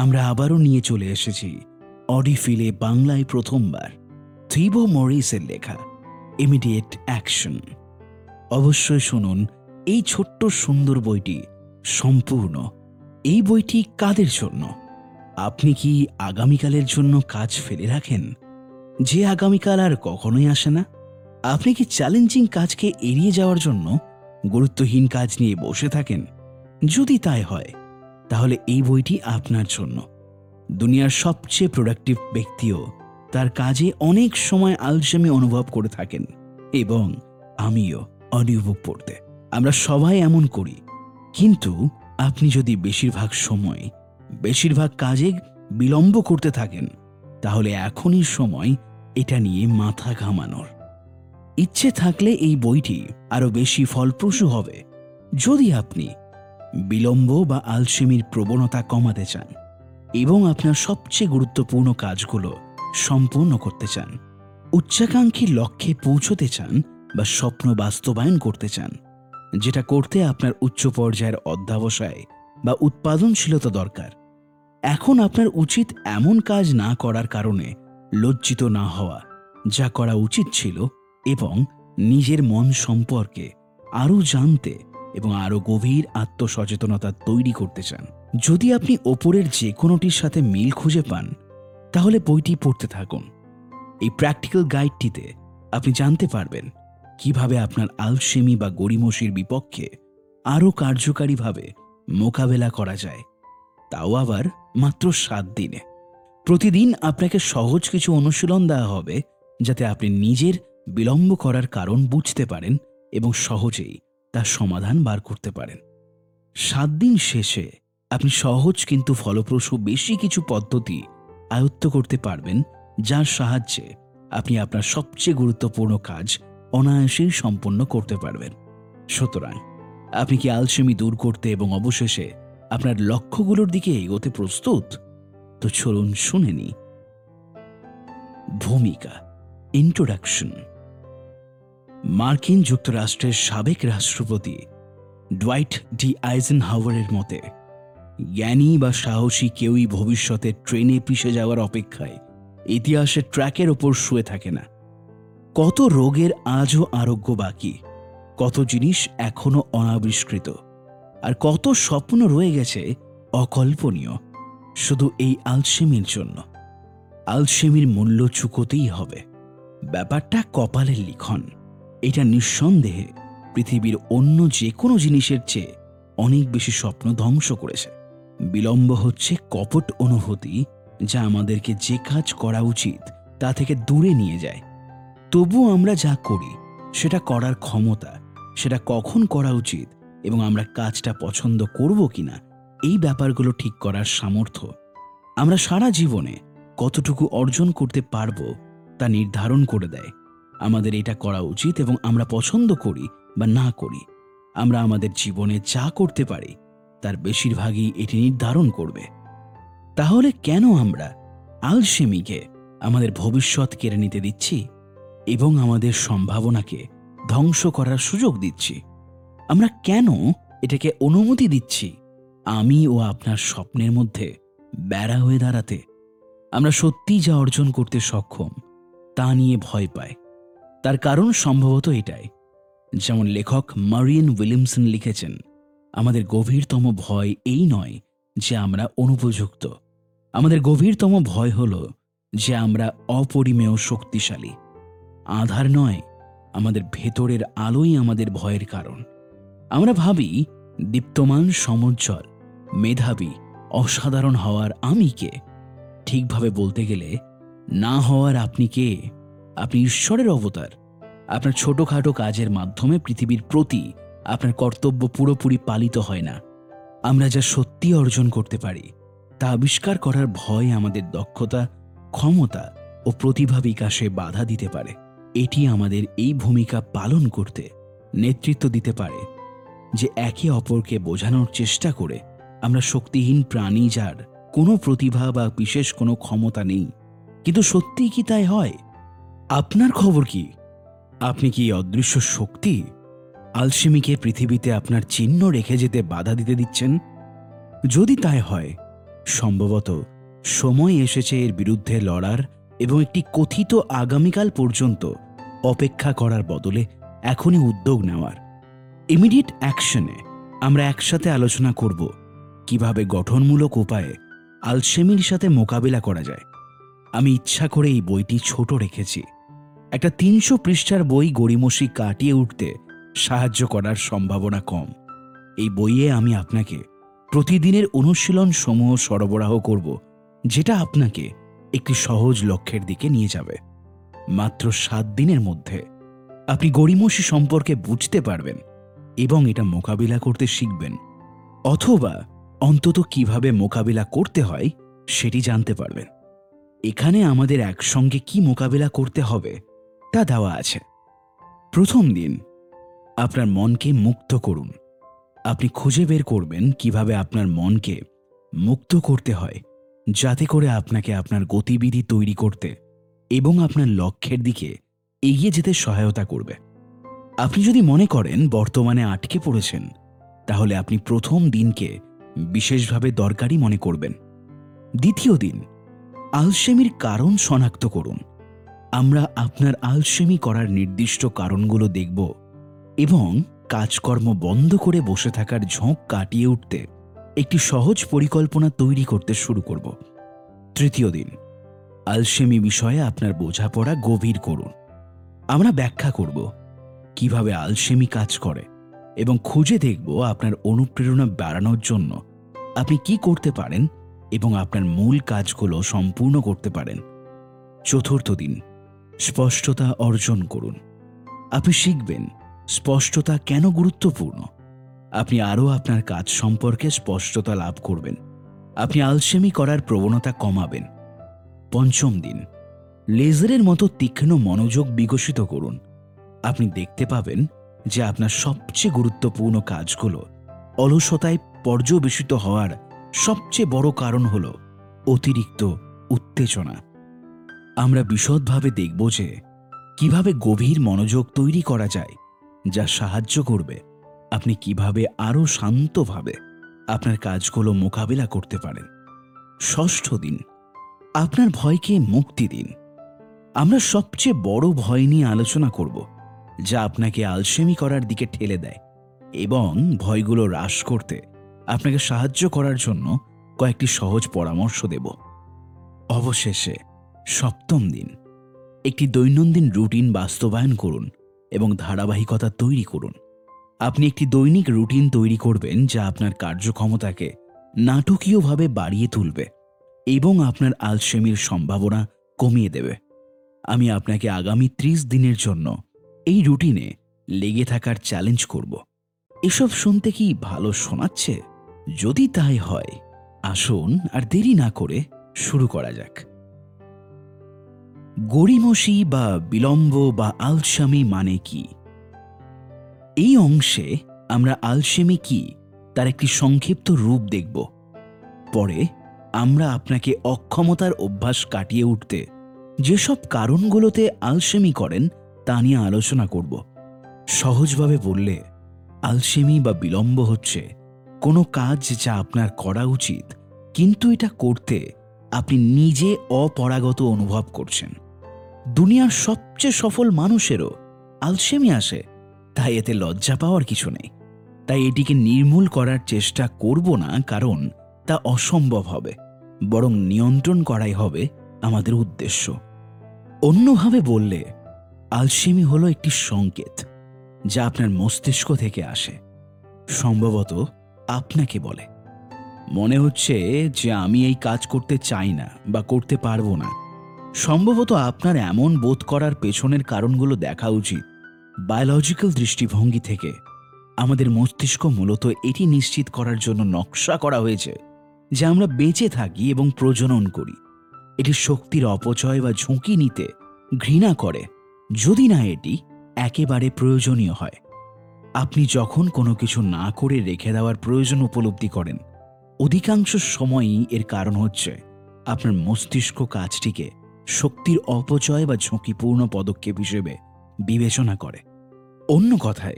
আমরা আবারও নিয়ে চলে এসেছি অডিফিলে বাংলায় প্রথমবার থিবো মরিসের লেখা ইমিডিয়েট অ্যাকশন অবশ্যই শুনুন এই ছোট্ট সুন্দর বইটি সম্পূর্ণ। এই বইটি কাদের জন্য? আপনি কি আগামীকালের জন্য কাজ ফেলে রাখেন? যে আগামীকাল আর কখনোই আসে না। আপনি কি চ্যালেঞ্জিং কাজকে এড়িয়ে যাওয়ার জন্য গুরুত্বহীন কাজ নিয়ে বসে থাকেন? যদি তাই হয় তাহলে এই বইটি আপনার জন্য। দুনিয়ার সবচেয়ে প্রোডাক্টিভ ব্যক্তিও তার কাজে অনেক সময় আলসেমি অনুভব করে থাকেন এবং আমিও অডিও বুক পড়তে। আমরা সবাই এমন করি। কিন্তু আপনি যদি বেশিরভাগ সময় বেশিরভাগ কাজে বিলম্ব করতে থাকেন, তাহলে এখনই সময় এটা নিয়ে মাথা ঘামানোর। ইচ্ছে থাকলে এই বইটি আরও বেশি ফলপ্রসূ হবে। যদি আপনি বিলম্ব বা আলসেমির প্রবণতা কমাতে চান এবং আপনার সবচেয়ে গুরুত্বপূর্ণ কাজগুলো সম্পূর্ণ করতে চান। উচ্চাকাঙ্ক্ষী লক্ষ্যে পৌঁছতে চান বা স্বপ্ন বাস্তবায়ন করতে চান, যেটা করতে আপনার উচ্চ পর্যায়ের অধ্যাবসায় বা উৎপাদনশীলতা দরকার। এখন আপনার উচিত এমন কাজ না করার কারণে লজ্জিত না হওয়া, যা করা উচিত ছিল এবং নিজের মন সম্পর্কে আরও জানতে এবং আরও গভীর আত্মসচেতনতা তৈরি করতে চান। যদি আপনি ওপরের যে কোনোটির সাথে মিল খুঁজে পান, তাহলে বইটি পড়তে থাকুন। এই প্র্যাকটিক্যাল গাইডটিতে আপনি জানতে পারবেন কীভাবে আপনার আলসেমি বা গড়িমসির বিপক্ষে আরও কার্যকারীভাবে মোকাবেলা করা যায়। তাও আবার মাত্র সাত দিনে। প্রতিদিন আপনাকে সহজ কিছু অনুশীলন দেওয়া হবে, যাতে আপনি নিজের বিলম্ব করার কারণ বুঝতে পারেন এবং সহজেই তার সমাধান বার করতে পারেন। সাত দিন শেষে আপনি সহজ কিন্তু ফলপ্রসূ বেশি কিছু পদ্ধতি আয়ত্ত করতে পারবেন, যার সাহায্যে আপনি আপনার সবচেয়ে গুরুত্বপূর্ণ কাজ অনায়াসেই সম্পন্ন করতে পারবেন। সুতরাং আপনি কি আলসেমি দূর করতে এবং অবশেষে আপনার লক্ষ্যগুলোর দিকে এগোতে প্রস্তুত? তো চলুন শুনে নি ভূমিকা ইন্ট্রোডাকশন মার্কিন যুক্তরাষ্ট্রের সাবেক রাষ্ট্রপতি ডোয়াইট ডি আইজেন হাওয়ারের মতে, জ্ঞানী বা সাহসী কেউই ভবিষ্যতে ট্রেনে পিষে যাওয়ার অপেক্ষায় ইতিহাসের ট্র্যাকের ওপর শুয়ে থাকে না। কত রোগের আজও আরোগ্য বাকি, কত জিনিস এখনও অনাবিষ্কৃত, আর কত স্বপ্ন রয়ে গেছে অকল্পনীয় শুধু এই আলসেমির জন্য। আলসেমির মূল্য চুকোতেই হবে। ব্যাপারটা কপালের লিখন। এটা নিঃসন্দেহে পৃথিবীর অন্য যে কোনো জিনিসের চেয়ে অনেক বেশি স্বপ্ন ধ্বংস করেছে। বিলম্ব হচ্ছে কপট অনুভূতি যা আমাদেরকে যে কাজ করা উচিত তা থেকে দূরে নিয়ে যায়। তবু আমরা যা করি, সেটা করার ক্ষমতা, সেটা কখন করা উচিত এবং আমরা কাজটা পছন্দ করব কিনা, এই ব্যাপারগুলো ঠিক করার সামর্থ্য। আমরা সারা জীবনে কতটুকু অর্জন করতে পারব তা নির্ধারণ করে দেয়। আমাদের এটা করা উচিত এবং আমরা পছন্দ করি বা না করি। আমরা আমাদের জীবনে যা করতে পারি, তার বেশিরভাগই এটি নির্ধারণ করবে। তাহলে কেন আমরা আলসেমিকে আমাদের ভবিষ্যৎ কেড়ে নিতে দিচ্ছি এবং আমাদের সম্ভাবনাকে ধ্বংস করার সুযোগ দিচ্ছি? আমরা কেন এটাকে অনুমতি দিচ্ছি? আমি ও আপনার স্বপ্নের মধ্যে বেড়া হয়ে দাঁড়াতে। আমরা সত্যিই যা অর্জন করতে সক্ষম, তা নিয়ে ভয় পাই। তার কারণ সম্ভবত এটাই। যেমন লেখক মারিয়ান উইলিয়ামসন লিখেছেন, আমাদের গভীরতম ভয় এই নয় যে আমরা অনুপযুক্ত। আমাদের গভীরতম ভয় হল যে আমরা অপরিমেয় শক্তিশালী। আধার নয়, আমাদের ভেতরের আলোই আমাদের ভয়ের কারণ। আমরা ভাবি, দীপ্তমান, সমজ্জ্বল, মেধাবী, অসাধারণ হওয়ার আমি কে? ঠিকভাবে বলতে গেলে, না হওয়ার আপনি কে? আপনি ঈশ্বরের অবতার। আপনার ছোটখাটো কাজের মাধ্যমে পৃথিবীর প্রতি আপনার কর্তব্য পুরোপুরি পালিত হয় না। আমরা যা সত্যি অর্জন করতে পারি, তা আবিষ্কার করার ভয়, আমাদের দক্ষতা, ক্ষমতা ও প্রতিভা বিকাশে বাধা দিতে পারে। এটি আমাদের এই ভূমিকা পালন করতে নেতৃত্ব দিতে পারে যে একে অপরকে বোঝানোর চেষ্টা করে আমরা শক্তিহীন প্রাণী যার কোনো প্রতিভা বা বিশেষ কোনো ক্ষমতা নেই। কিন্তু সত্যিই কি তাই হয়? আপনার খবর কি? আপনি কি অদৃশ্য শক্তি আলসেমিকে পৃথিবীতে আপনার চিহ্ন রেখে যেতে বাধা দিতে দিচ্ছেন? যদি তাই হয়, সম্ভবত সময় এসেছে এর বিরুদ্ধে লড়ার এবং একটি কথিত আগামীকাল পর্যন্ত অপেক্ষা করার বদলে এখনই উদ্যোগ নেওয়ার। ইমিডিয়েট অ্যাকশনে আমরা একসাথে আলোচনা করব কীভাবে গঠনমূলক উপায়ে আলসেমির সাথে মোকাবিলা করা যায়। আমি ইচ্ছা করে এই বইটি ছোট রেখেছি। একটা তিনশো পৃষ্ঠার বই গড়িমসি কাটিয়ে উঠতে সাহায্য করার সম্ভাবনা কম। এই বইয়ে আমি আপনাকে প্রতিদিনের অনুশীলন সমূহ সরবরাহ করব, যেটা আপনাকে একটি সহজ লক্ষ্যের দিকে নিয়ে যাবে। মাত্র সাত দিনের মধ্যে আপনি গড়িমসি সম্পর্কে বুঝতে পারবেন এবং এটা মোকাবিলা করতে শিখবেন, অথবা অন্তত কীভাবে মোকাবিলা করতে হয় সেটি জানতে পারবেন। এখানে আমাদের একসঙ্গে কি মোকাবিলা করতে হবে তা দেওয়া আছে। প্রথম দিন, আপনার মনকে মুক্ত করুন। আপনি খুঁজে বের করবেন কীভাবে আপনার মনকে মুক্ত করতে হয়, যাতে করে আপনাকে আপনার গতিবিধি তৈরি করতে এবং আপনার লক্ষ্যের দিকে এগিয়ে যেতে সহায়তা করবে। আপনি যদি মনে করেন বর্তমানে আটকে পড়েছেন, তাহলে আপনি প্রথম দিনকে বিশেষভাবে দরকারি মনে করবেন। দ্বিতীয় দিন, আলসেমির কারণ শনাক্ত করুন। আমরা আপনার আলসেমি করার নির্দিষ্ট কারণগুলো দেখব এবং কাজকর্ম বন্ধ করে বসে থাকার ঝোঁক কাটিয়ে উঠতে একটি সহজ পরিকল্পনা তৈরি করতে শুরু করব। তৃতীয় দিন, আলসেমি বিষয়ে আপনার বোঝাপড়া গভীর করুন। আমরা ব্যাখ্যা করব কীভাবে আলসেমি কাজ করে এবং খুঁজে দেখব আপনার অনুপ্রেরণা বাড়ানোর জন্য আপনি কি করতে পারেন এবং আপনার মূল কাজগুলো সম্পূর্ণ করতে পারেন। চতুর্থ দিন স্পষ্টতা অর্জন করুন। আপনি শিখবেন স্পষ্টতা কেন গুরুত্বপূর্ণ। আপনি আরও আপনার কাজ সম্পর্কে স্পষ্টতা লাভ করবেন। আপনি আলসেমি করার প্রবণতা কমাবেন। পঞ্চম দিন, লেজারের মতো তীক্ষ্ণ মনোযোগ বিকশিত করুন। আপনি দেখতে পাবেন যে আপনার সবচেয়ে গুরুত্বপূর্ণ কাজগুলো অলসতায় পর্যবেসিত হওয়ার সবচেয়ে বড় কারণ হল অতিরিক্ত উত্তেজনা। আমরা বিশদভাবে দেখব যে কীভাবে গভীর মনোযোগ তৈরি করা যায়, যা সাহায্য করবে। আপনি কীভাবে আরও শান্তভাবে আপনার কাজগুলো মোকাবিলা করতে পারেন। ষষ্ঠ দিন, আপনার ভয়কে মুক্তি দিন। আমরা সবচেয়ে বড় ভয় নিয়ে আলোচনা করব, যা আপনাকে আলসেমি করার দিকে ঠেলে দেয় এবং ভয়গুলো হ্রাস করতে আপনাকে সাহায্য করার জন্য কয়েকটি সহজ পরামর্শ দেব। অবশেষে সপ্তম দিন। একটি দৈনন্দিন রুটিন বাস্তবায়ন করুন এবং ধারাবাহিকতা তৈরি করুন। আপনি একটি দৈনিক রুটিন তৈরি করবেন যা আপনার কার্যক্ষমতাকে নাটকীয়ভাবে বাড়িয়ে তুলবে এবং আপনার আলসেমির সম্ভাবনা কমিয়ে দেবে। আমি আপনাকে আগামী ত্রিশ দিনের জন্য এই রুটিনে লেগে থাকার চ্যালেঞ্জ করব। এসব শুনতে কি ভালো শোনাচ্ছে? যদি তাই হয়, আসুন আর দেরি না করে শুরু করা যাক। গড়িমসি বা বিলম্ব বা আলসামি মানে কি? এই অংশে আমরা আলসেমি কি, তার একটি সংক্ষিপ্ত রূপ দেখব। পরে আমরা আপনাকে অক্ষমতার অভ্যাস কাটিয়ে উঠতে যেসব কারণগুলোতে আলসেমি করেন তা নিয়ে আলোচনা করব। সহজভাবে বললে, আলসেমি বা বিলম্ব হচ্ছে কোনো কাজ যা আপনার করা উচিত, কিন্তু এটা করতে আপনি নিজে অপরাগত অনুভব করছেন। দুনিয়ার সবচেয়ে সফল মানুষেরও আলসেমি আসে, তাই এতে লজ্জা পাওয়ার কিছু নেই। তাই এটিকে নির্মূল করার চেষ্টা করব না, কারণ তা অসম্ভব হবে, বরং নিয়ন্ত্রণ করাই হবে আমাদের উদ্দেশ্য। অন্যভাবে বললে, আলসেমি হলো একটি সংকেত, যা আপনার মস্তিষ্ক থেকে আসে। সম্ভবত আপনাকে বলে। মনে হচ্ছে যে আমি এই কাজ করতে চাই না বা করতে পারব না। সম্ভবত আপনার এমন বোধ করার পেছনের কারণগুলো দেখা উচিত বায়োলজিক্যাল দৃষ্টিভঙ্গি থেকে। আমাদের মস্তিষ্ক মূলত এটি নিশ্চিত করার জন্য নকশা করা হয়েছে যে আমরা বেঁচে থাকি এবং প্রজনন করি। এটি শক্তির অপচয় বা ঝুঁকি নিতে ঘৃণা করে, যদি না এটি একেবারে প্রয়োজনীয় হয়। আপনি যখন কোনো কিছু না করে রেখে দেওয়ার প্রয়োজন উপলব্ধি করেন, অধিকাংশ সময়ই এর কারণ হচ্ছে আপনার মস্তিষ্ক কাজটিকে শক্তির অপচয় বা ঝুঁকিপূর্ণ পদক্ষেপ হিসেবে বিবেচনা করে। অন্য কথায়,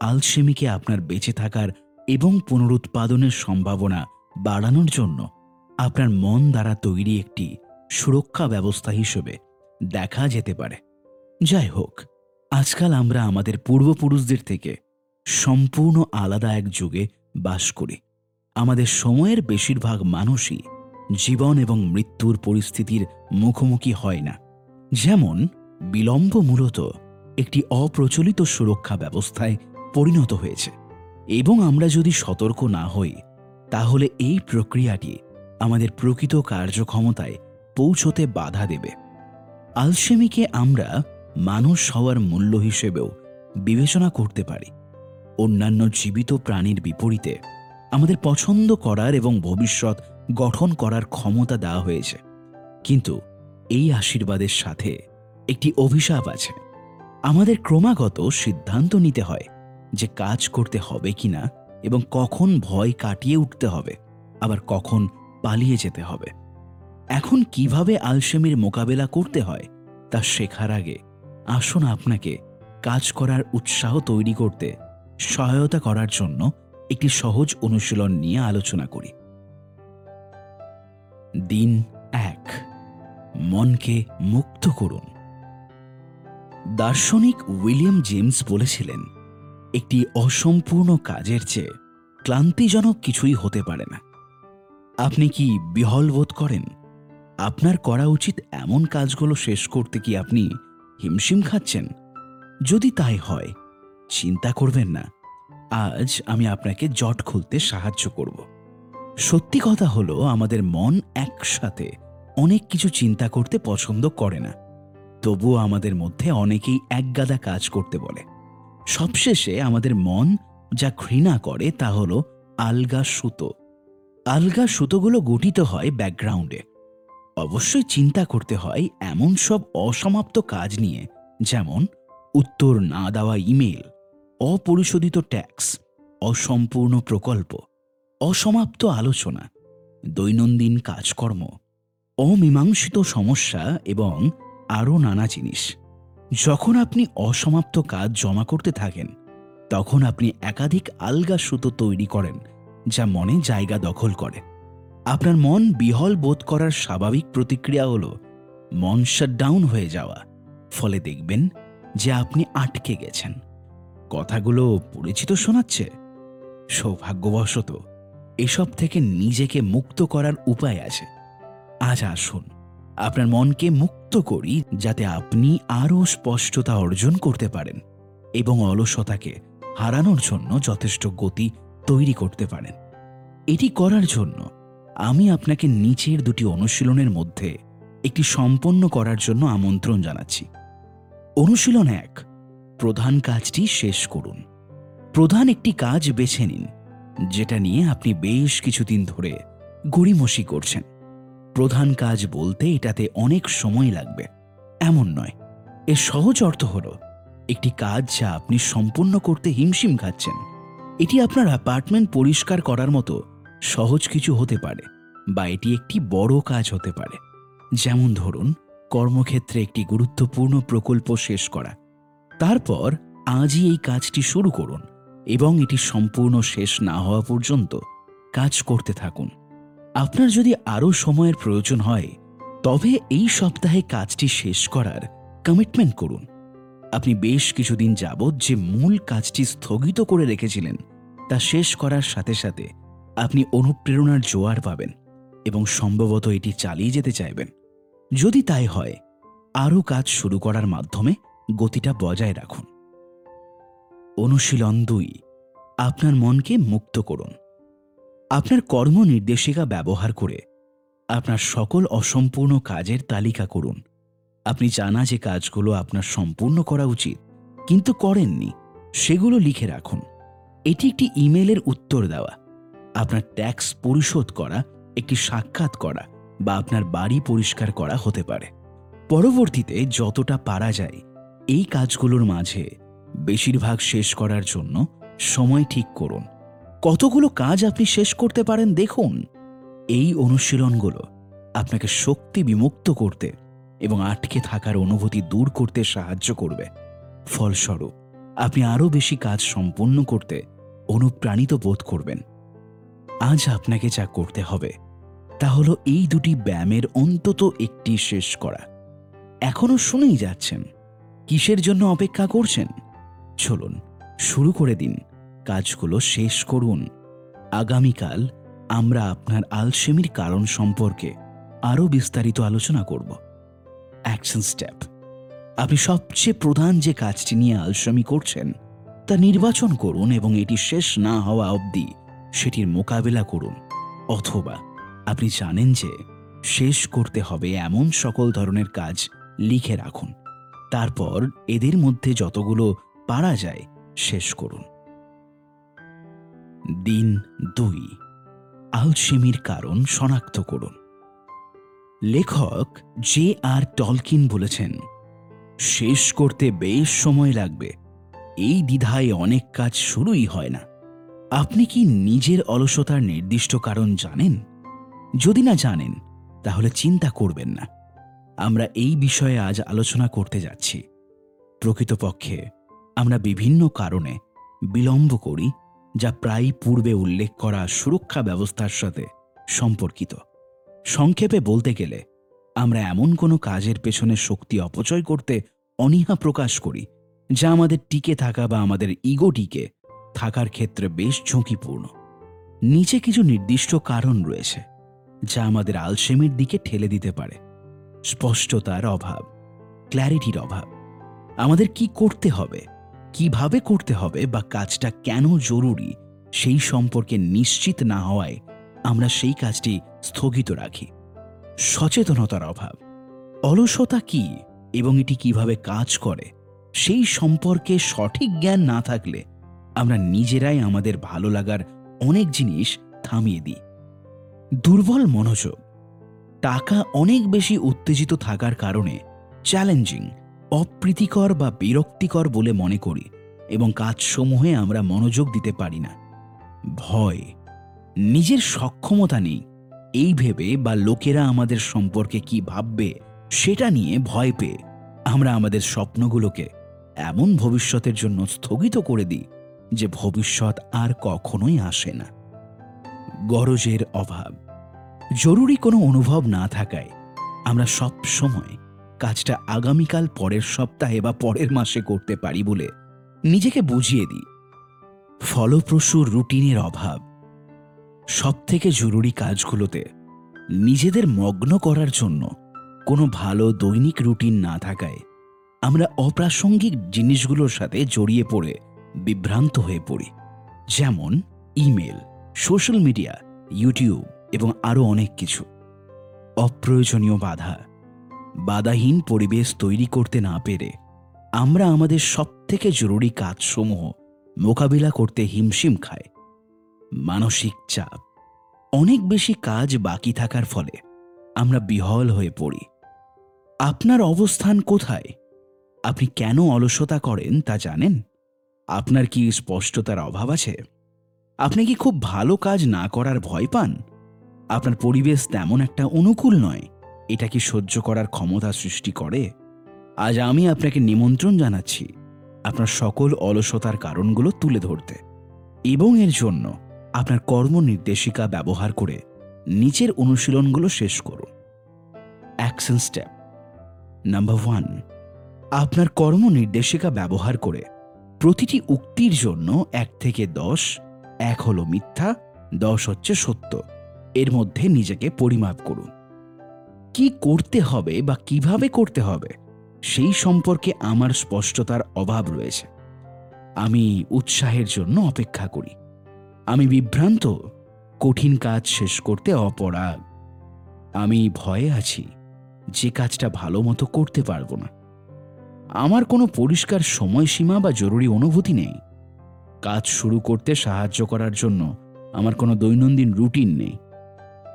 আলসেমিকে আপনার বেঁচে থাকার এবং পুনরুৎপাদনের সম্ভাবনা বাড়ানোর জন্য আপনার মন দ্বারা তৈরি একটি সুরক্ষা ব্যবস্থা হিসেবে দেখা যেতে পারে। যাই হোক, আজকাল আমরা আমাদের পূর্বপুরুষদের থেকে সম্পূর্ণ আলাদা এক যুগে বাস করি। আমাদের সময়ের বেশিরভাগ মানুষই জীবন এবং মৃত্যুর পরিস্থিতির মুখোমুখি হয় না। যেমন, বিলম্ব মূলত একটি অপ্রচলিত সুরক্ষা ব্যবস্থায় পরিণত হয়েছে। এবং আমরা যদি সতর্ক না হই, তাহলে এই প্রক্রিয়াটি আমাদের প্রকৃত কার্যক্ষমতায় পৌঁছতে বাধা দেবে। আলসেমিকে আমরা মানুষ হওয়ার মূল্য হিসেবেও বিবেচনা করতে পারি। অন্যান্য জীবিত প্রাণীর বিপরীতে আমাদের পছন্দ করার এবং ভবিষ্যৎ গঠন করার ক্ষমতা দেওয়া হয়েছে। কিন্তু এই আশীর্বাদের সাথে একটি অভিশাপ আছে। আমাদের ক্রমাগত সিদ্ধান্ত নিতে হয় যে কাজ করতে হবে কিনা এবং কখন ভয় কাটিয়ে উঠতে হবে, আবার কখন পালিয়ে যেতে হবে। এখন কীভাবে আলসেমির মোকাবেলা করতে হয়, তা শেখার আগে আসুন আপনাকে কাজ করার উৎসাহ তৈরি করতে সহায়তা করার জন্য একটি সহজ অনুশীলন নিয়ে আলোচনা করি। দিন এক। মনকে মুক্ত করুন। দার্শনিক উইলিয়াম জেমস বলেছিলেন, একটি অসম্পূর্ণ কাজের চেয়ে ক্লান্তিজনক কিছুই হতে পারে না। আপনি কি বিহল বোধ করেন? আপনার করা উচিত এমন কাজগুলো শেষ করতে কি আপনি হিমশিম খাচ্ছেন? যদি তাই হয়, চিন্তা করবেন না। আজ আমি আপনাকে জট খুলতে সাহায্য করব। সত্যি কথা হলো, আমাদের মন একসাথে অনেক কিছু চিন্তা করতে পছন্দ করে না। তবুও আমাদের মধ্যে অনেকেই একগাদা কাজ করতে বলে। সবশেষে আমাদের মন যা ঘৃণা করে তা হলো আলগা সুতো। আলগা সুতোগুলো গঠিত হয় ব্যাকগ্রাউন্ডে। অবশ্যই চিন্তা করতে হয় এমন সব অসমাপ্ত কাজ নিয়ে, যেমন উত্তর না দেওয়া ইমেল, অপরিশোধিত ট্যাক্স, অসম্পূর্ণ প্রকল্প। অসমাপ্ত আলোচনা, দৈনন্দিন কাজকর্ম, অমীমাংসিত সমস্যা এবং আরও নানা জিনিস। যখন আপনি অসমাপ্ত কাজ জমা করতে থাকেন, তখন আপনি একাধিক আলগা সুতো তৈরি করেন, যা মনে জায়গা দখল করে। আপনার মন বিহল বোধ করার স্বাভাবিক প্রতিক্রিয়া হল, মন শাটডাউন হয়ে যাওয়া। ফলে দেখবেন যে আপনি আটকে গেছেন। কথাগুলো পরিচিত শোনাচ্ছে? সৌভাগ্যবশত এসব থেকে নিজেকে মুক্ত করার উপায় আছে। আজ আসুন, আপনার মনকে মুক্ত করি যাতে আপনি আরও স্পষ্টতা অর্জন করতে পারেন এবং অলসতাকে হারানোর জন্য যথেষ্ট গতি তৈরি করতে পারেন। এটি করার জন্য আমি আপনাকে নিচের দুটি অনুশীলনের মধ্যে একটি সম্পন্ন করার জন্য আমন্ত্রণ জানাচ্ছি। অনুশীলন এক, প্রধান কাজটি শেষ করুন। প্রধান একটি কাজ বেছে নিন। যেটা নিয়ে আপনি বেশ কিছুদিন ধরে গড়িমসি করছেন। প্রধান কাজ বলতে এটাতে অনেক সময় লাগবে। এমন নয়। এর সহজ অর্থ হল, একটি কাজ যা আপনি সম্পূর্ণ করতে হিমশিম খাচ্ছেন, এটি আপনার অ্যাপার্টমেন্ট পরিষ্কার করার মতো সহজ কিছু হতে পারে বা এটি একটি বড় কাজ হতে পারে। যেমন ধরুন, কর্মক্ষেত্রে একটি গুরুত্বপূর্ণ প্রকল্প শেষ করা। তারপর আজই এই কাজটি শুরু করুন। এবং এটি সম্পূর্ণ শেষ না হওয়া পর্যন্ত কাজ করতে থাকুন। আপনার যদি আরও সময়ের প্রয়োজন হয়, তবে এই সপ্তাহে কাজটি শেষ করার কমিটমেন্ট করুন। আপনি বেশ কিছুদিন যাবৎ যে মূল কাজটি স্থগিত করে রেখেছিলেন, তা শেষ করার সাথে সাথে আপনি অনুপ্রেরণার জোয়ার পাবেন এবং সম্ভবত এটি চালিয়ে যেতে চাইবেন। যদি তাই হয়, আরও কাজ শুরু করার মাধ্যমে গতিটা বজায় রাখুন। অনুশীলন দুই। আপনার মনকে মুক্ত করুন। আপনার কর্ম নির্দেশিকা ব্যবহার করে আপনার সকল অসম্পূর্ণ কাজের তালিকা করুন। আপনি জানা যে কাজগুলো আপনার সম্পূর্ণ করা উচিত, কিন্তু করেননি, সেগুলো লিখে রাখুন। এটি একটি ইমেলের উত্তর দেওয়া, আপনার ট্যাক্স পরিশোধ করা, একটি সাক্ষাৎ করা বা আপনার বাড়ি পরিষ্কার করা হতে পারে। পরবর্তীতে যতটা পারা যায়, এই কাজগুলোর মাঝে বেশিরভাগ শেষ করার জন্য সময় ঠিক করুন। কতগুলো কাজ আপনি শেষ করতে পারেন দেখুন। এই অনুশীলনগুলো আপনাকে শক্তি বিমুক্ত করতে এবং আটকে থাকার অনুভূতি দূর করতে সাহায্য করবে। ফলস্বরূপ, আপনি আরও বেশি কাজ সম্পন্ন করতে অনুপ্রাণিত বোধ করবেন। আজ আপনাকে যা করতে হবে, তা হলো এই দুটি ব্যায়ামের অন্তত একটি শেষ করা। এখনও শুনেই যাচ্ছেন। কিসের জন্য অপেক্ষা করছেন? চলুন, শুরু করে দিন। কাজগুলো শেষ করুন। আগামীকাল আমরা আপনার আলসেমির কারণ সম্পর্কে আরও বিস্তারিত আলোচনা করব। Action step. আপনি সবচেয়ে প্রধান যে কাজটি নিয়ে আলসেমি করছেন, তা নির্বাচন করুন এবং এটি শেষ না হওয়া অবধি সেটির মোকাবেলা করুন। অথবা আপনি জানেন যে শেষ করতে হবে এমন সকল ধরনের কাজ লিখে রাখুন। তারপর এদের মধ্যে যতগুলো পারা যায়, শেষ করুন। দিন দুই। আলসেমির কারণ শনাক্ত করুন। লেখক জে আর টলকিন বলেছেন, শেষ করতে বেশ সময় লাগবে। এই দ্বিধায় অনেক কাজ শুরুই হয় না। আপনি কি নিজের অলসতার নির্দিষ্ট কারণ জানেন? যদি না জানেন, তাহলে চিন্তা করবেন না। আমরা এই বিষয়ে আজ আলোচনা করতে যাচ্ছি। প্রকৃতপক্ষে আমরা বিভিন্ন কারণে বিলম্ব করি, যা প্রায় পূর্বে উল্লেখ করা সুরক্ষা ব্যবস্থার সাথে সম্পর্কিত। সংক্ষেপে বলতে গেলে, আমরা এমন কোনো কাজের পেছনে শক্তি অপচয় করতে অনীহা প্রকাশ করি, যা আমাদের টিকে থাকা বা আমাদের ইগোটিকে থাকার ক্ষেত্রে বেশ ঝুঁকিপূর্ণ। নিচে কিছু নির্দিষ্ট কারণ রয়েছে, যা আমাদের আলসেমির দিকে ঠেলে দিতে পারে। স্পষ্টতার অভাব, ক্ল্যারিটির অভাব, আমাদের কি করতে হবে? কীভাবে করতে হবে বা কাজটা কেন জরুরি সেই সম্পর্কে নিশ্চিত না হওয়ায় আমরা সেই কাজটি স্থগিত রাখি। সচেতনতার অভাব। অলসতা কি এবং এটি কীভাবে কাজ করে সেই সম্পর্কে সঠিক জ্ঞান না থাকলে আমরা নিজেরাই আমাদের ভালো লাগার অনেক জিনিস থামিয়ে দিই। দুর্বল মনোযোগ। টাকা অনেক বেশি উত্তেজিত থাকার কারণে চ্যালেঞ্জিং অপ্রীতিকর বা বিরক্তিকর বলে মনে করি এবং কাজসমূহে আমরা মনোযোগ দিতে পারি না। ভয়, নিজের সক্ষমতা নেই। এই ভেবে বা লোকেরা আমাদের সম্পর্কে কি ভাববে সেটা নিয়ে ভয় পেয়ে আমরা আমাদের স্বপ্নগুলোকে এমন ভবিষ্যতের জন্য স্থগিত করে দিই যে ভবিষ্যৎ আর কখনোই আসে না। গরজের অভাব, জরুরি কোনো অনুভব না থাকায় আমরা সব সময় কাজটা আগামীকাল পরের সপ্তাহে বা পরের মাসে করতে পারি বলে নিজেকে বুঝিয়ে দিই। ফলপ্রসূ রুটিনের অভাব। সবথেকে জরুরি কাজগুলোতে নিজেদের মগ্ন করার জন্য কোনো ভালো দৈনিক রুটিন না থাকায় আমরা অপ্রাসঙ্গিক জিনিসগুলোর সাথে জড়িয়ে পড়ে বিভ্রান্ত হয়ে পড়ি। যেমন ইমেল, সোশ্যাল মিডিয়া, ইউটিউব এবং আরও অনেক কিছু। অপ্রয়োজনীয় বাধা। বাধাহীন পরিবেশ তৈরি করতে না পেরে আমরা আমাদের সবথেকে জরুরি কাজসমূহ মোকাবিলা করতে হিমশিম খায় মানসিক চাপ। অনেক বেশি কাজ বাকি থাকার ফলে আমরা বিহল হয়ে পড়ি। আপনার অবস্থান কোথায়? আপনি কেন অলসতা করেন তা জানেন? আপনার কি স্পষ্টতার অভাব আছে? আপনি কি খুব ভালো কাজ না করার ভয় পান? আপনার পরিবেশ তেমন একটা অনুকূল নয়। এটা কি সহ্য করার ক্ষমতা সৃষ্টি করে? আজ আমি আপনাকে নিমন্ত্রণ জানাচ্ছি আপনার সকল অলসতার কারণগুলো তুলে ধরতে এবং এর জন্য আপনার কর্ম নির্দেশিকা ব্যবহার করে নিচের অনুশীলনগুলো শেষ করুন। অ্যাকশন স্টেপ নাম্বার ওয়ান আপনার কর্ম নির্দেশিকা ব্যবহার করে প্রতিটি উক্তির জন্য এক থেকে দশ, এক হলো মিথ্যা, দশ হচ্ছে সত্য। এর মধ্যে নিজেকে পরিমাপ করুন। কি করতে হবে বা কীভাবে করতে হবে, সেই সম্পর্কে আমার স্পষ্টতার অভাব রয়েছে। আমি উৎসাহের জন্য অপেক্ষা করি। আমি বিভ্রান্ত, কঠিন কাজ শেষ করতে অপরাগ। আমি ভয়ে আছি যে কাজটা ভালো মতো করতে পারব না। আমার কোনো পরিষ্কার সময়সীমা বা জরুরি অনুভূতি নেই। কাজ শুরু করতে সাহায্য করার জন্য আমার কোনো দৈনন্দিন রুটিন নেই।